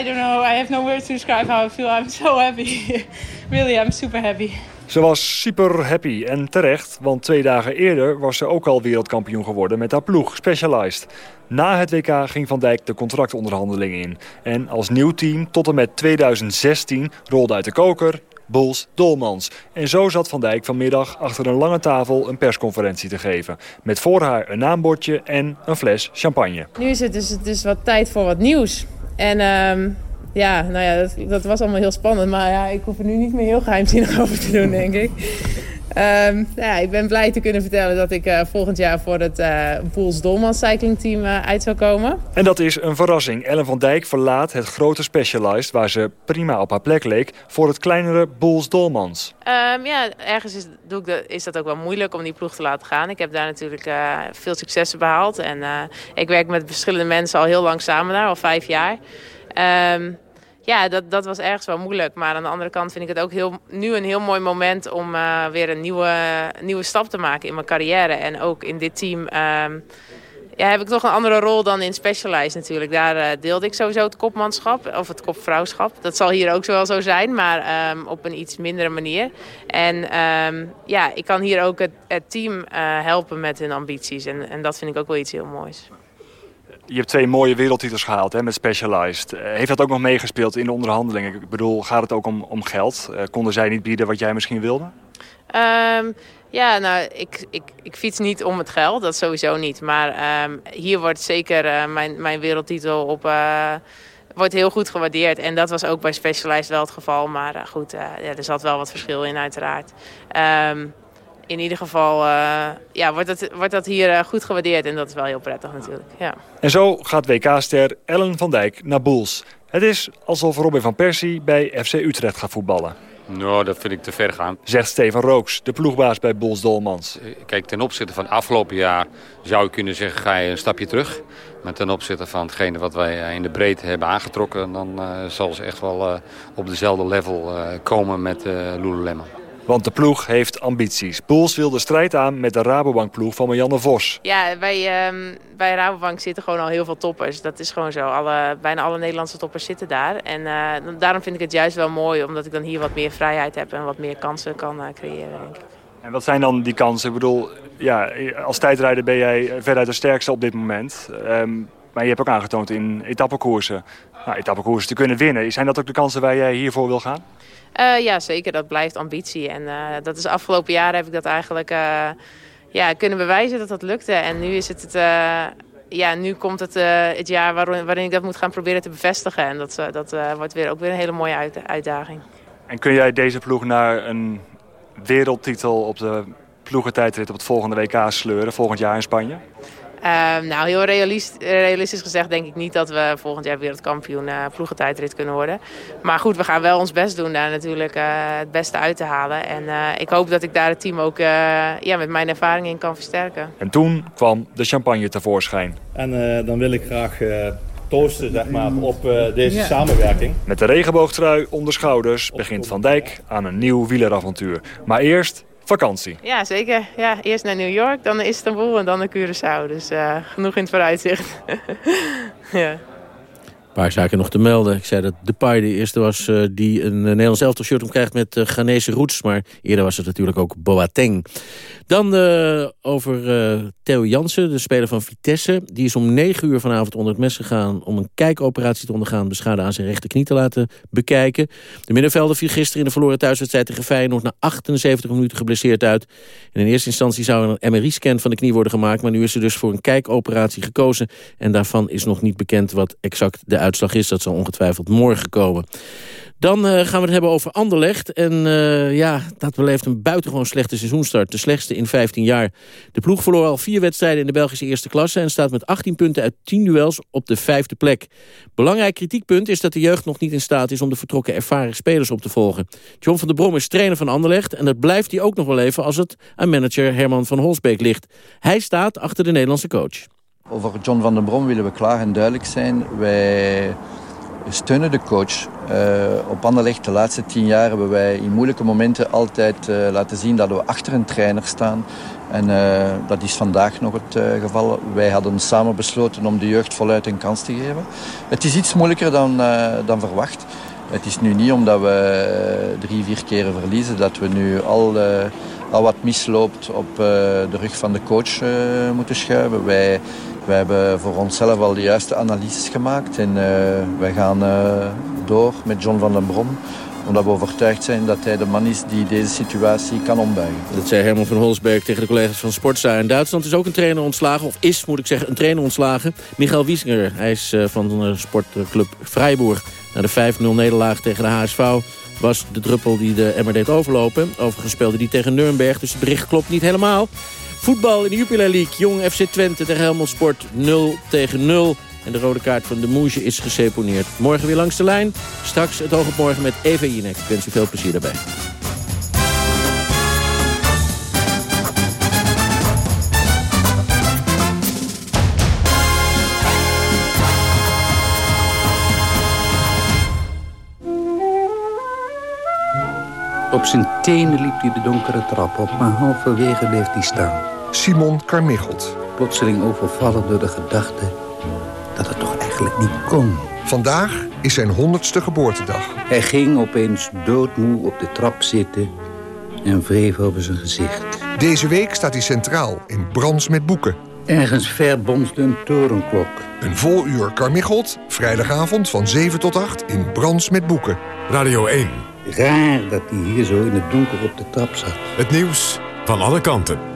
I don't know. I have no words to describe how I feel. I'm so happy. (laughs) really, I'm super happy. Ze was super happy en terecht, want twee dagen eerder was ze ook al wereldkampioen geworden met haar ploeg Specialized. Na het WK ging Van Dijk de contractonderhandelingen in. En als nieuw team tot en met 2016 rolde uit de koker Bulls Dolmans. En zo zat Van Dijk vanmiddag achter een lange tafel een persconferentie te geven. Met voor haar een naambordje en een fles champagne. Nu is het dus, het is wat tijd voor wat nieuws. En ehm, ja, nou ja, dat, dat was allemaal heel spannend. Maar ja, ik hoef er nu niet meer heel geheimzinnig (laughs) over te doen, denk ik. Ehm, ja, ik ben blij te kunnen vertellen dat ik eh, volgend jaar voor het uh, Boels Dolman Cycling Team uh, uit zou komen. En dat is een verrassing. Ellen van Dijk verlaat het grote Specialized... waar ze prima op haar plek leek... voor het kleinere Boels Dolmans. Um, ja, ergens is, doe ik de, is dat ook wel moeilijk om die ploeg te laten gaan. Ik heb daar natuurlijk veel successen behaald. En ik werk met verschillende mensen al heel lang samen daar, al vijf jaar. Um, ja, dat, dat was ergens wel moeilijk. Maar aan de andere kant vind ik het ook heel, nu een heel mooi moment om uh, weer een nieuwe, nieuwe stap te maken in mijn carrière. En ook in dit team um, ja, heb ik toch een andere rol dan in Specialized natuurlijk. Daar uh, deelde ik sowieso het kopmanschap of het kopvrouwschap. Dat zal hier ook wel zo zijn, maar um, op een iets mindere manier. En um, ja, ik kan hier ook het, het team uh, helpen met hun ambities. En, en dat vind ik ook wel iets heel moois. Je hebt twee mooie wereldtitels gehaald hè, met Specialized. Uh, heeft dat ook nog meegespeeld in de onderhandelingen? Ik bedoel, gaat het ook om, om geld? Uh, konden zij niet bieden wat jij misschien wilde? Um, ja, nou, ik, ik, ik fiets niet om het geld, dat sowieso niet. Maar um, hier wordt zeker uh, mijn, mijn wereldtitel op, wordt heel goed gewaardeerd. En dat was ook bij Specialized wel het geval. Maar goed, er zat wel wat verschil in uiteraard. Um, in ieder geval uh, ja, wordt, dat, wordt dat hier uh, goed gewaardeerd. En dat is wel heel prettig natuurlijk. Ja. En zo gaat WK-ster Ellen van Dijk naar Boels. Het is alsof Robin van Persie bij FC Utrecht gaat voetballen. Nou, dat vind ik te ver gaan. Zegt Steven Rooks, de ploegbaas bij Boels Dolmans. Kijk, ten opzichte van afgelopen jaar zou je kunnen zeggen... ga je een stapje terug. Maar ten opzichte van hetgene wat wij in de breedte hebben aangetrokken... dan uh, zal ze echt wel uh, op dezelfde level uh, komen met uh, Lululemon. Want de ploeg heeft ambities. Poels wil de strijd aan met de Rabobank-ploeg van Marianne Vos. Ja, bij, um, bij Rabobank zitten gewoon al heel veel toppers. Dat is gewoon zo. Alle, bijna alle Nederlandse toppers zitten daar. En uh, daarom vind ik het juist wel mooi. Omdat ik dan hier wat meer vrijheid heb en wat meer kansen kan uh, creëren. Denk ik. En wat zijn dan die kansen? Ik bedoel, ja, als tijdrijder ben jij veruit de sterkste op dit moment. Um, maar je hebt ook aangetoond in etappekoersen. Nou, etappekoersen te kunnen winnen. Zijn dat ook de kansen waar jij hiervoor wil gaan? Uh, ja, zeker. Dat blijft ambitie. En uh, dat is afgelopen jaren heb ik dat eigenlijk uh, ja, kunnen bewijzen dat dat lukte. En nu is het, het ja, nu komt het, het jaar waarin, waarin ik dat moet gaan proberen te bevestigen. En dat, dat wordt weer, ook weer een hele mooie uit, uitdaging. En kun jij deze ploeg naar een wereldtitel op de ploegentijdrit op het volgende WK sleuren, volgend jaar in Spanje? Uh, nou, heel realist, realistisch gezegd denk ik niet dat we volgend jaar wereldkampioen uh, ploegentijdrit kunnen worden. Maar goed, we gaan wel ons best doen daar natuurlijk uh, het beste uit te halen. En uh, ik hoop dat ik daar het team ook ja, met mijn ervaring in kan versterken. En toen kwam de champagne tevoorschijn. En dan wil ik graag toosten zeg maar, op deze ja. samenwerking. Met de regenboogtrui onder schouders begint Van Dijk aan een nieuw wieleravontuur. Maar eerst vakantie. Ja, zeker. Ja, eerst naar New York, dan naar Istanbul en dan naar Curaçao. Dus uh, genoeg in het vooruitzicht. (laughs) ja. Paar zaken nog te melden. Ik zei dat Depay de eerste was uh, die een Nederlands elftal shirt omkrijgt met uh, Ghanese roots. Maar eerder was het natuurlijk ook Boateng. Dan over Theo Jansen, de speler van Vitesse. Die is om 9 uur vanavond onder het mes gegaan om een kijkoperatie te ondergaan. De schade aan zijn rechterknie te laten bekijken. De middenvelder viel gisteren in de verloren thuiswedstrijd tegen Feyenoord na 78 minuten geblesseerd uit. En in eerste instantie zou een MRI-scan van de knie worden gemaakt. Maar nu is er dus voor een kijkoperatie gekozen. En daarvan is nog niet bekend wat exact de uitslag is, dat zal ongetwijfeld morgen komen. Dan eh, gaan we het hebben over Anderlecht. En eh, ja, dat beleeft een buitengewoon slechte seizoenstart. De slechtste in 15 jaar. De ploeg verloor al vier wedstrijden in de Belgische eerste klasse... en staat met 18 punten uit 10 duels op de vijfde plek. Belangrijk kritiekpunt is dat de jeugd nog niet in staat is... om de vertrokken ervaren spelers op te volgen. John van der Brom is trainer van Anderlecht... en dat blijft hij ook nog wel even als het aan manager Herman van Holsbeek ligt. Hij staat achter de Nederlandse coach. Over John van den Brom willen we klaar en duidelijk zijn. Wij steunen de coach. Uh, op Anderlecht de laatste tien jaar hebben wij in moeilijke momenten altijd uh, laten zien dat we achter een trainer staan. En uh, dat is vandaag nog het geval. Wij hadden samen besloten om de jeugd voluit een kans te geven. Het is iets moeilijker dan, dan verwacht. Het is nu niet omdat we drie, vier keren verliezen dat we nu al, al wat misloopt op de rug van de coach moeten schuiven. Wij, wij hebben voor onszelf al de juiste analyses gemaakt en uh, wij gaan uh, door met John van den Brom omdat we overtuigd zijn dat hij de man is die deze situatie kan ombuigen. Dat zei Herman van Holsberg tegen de collega's van Sportza. In Duitsland is ook een trainer ontslagen, of is, moet ik zeggen, een trainer ontslagen. Michael Wiesinger, hij is uh, van de sportclub Freiburg. Na de 5-0 nederlaag tegen de HSV was de druppel die de emmer deed overlopen. Overigens speelde die tegen Nuremberg, dus het bericht klopt niet helemaal. Voetbal in de Jupiler League. Jong FC Twente tegen Helmond Sport 0 tegen 0. En de rode kaart van de Moesje is geseponeerd. Morgen weer langs de lijn. Straks het oog op morgen met Eva Jinek. Ik wens u veel plezier daarbij. Op zijn tenen liep hij de donkere trap op, maar halverwege bleef hij staan. Simon Carmichelt. Plotseling overvallen door de gedachte dat het toch eigenlijk niet kon. Vandaag is zijn honderdste geboortedag. Hij ging opeens doodmoe op de trap zitten en wreef over zijn gezicht. Deze week staat hij centraal in Brands met Boeken. Ergens ver bonsde een torenklok. Een vol uur Carmichelt, vrijdagavond van 7 tot 8 in Brands met Boeken. Radio 1. Raar dat hij hier zo in het donker op de trap zat. Het nieuws van alle kanten.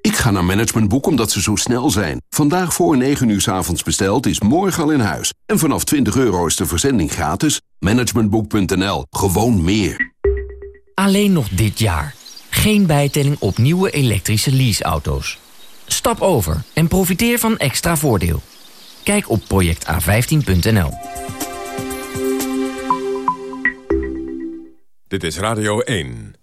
Ik ga naar Managementboek omdat ze zo snel zijn. Vandaag voor 9 uur s avonds besteld is morgen al in huis. En vanaf 20 euro is de verzending gratis. Managementboek.nl. Gewoon meer. Alleen nog dit jaar. Geen bijtelling op nieuwe elektrische leaseauto's. Stap over en profiteer van extra voordeel. Kijk op projecta15.nl. Dit is Radio 1.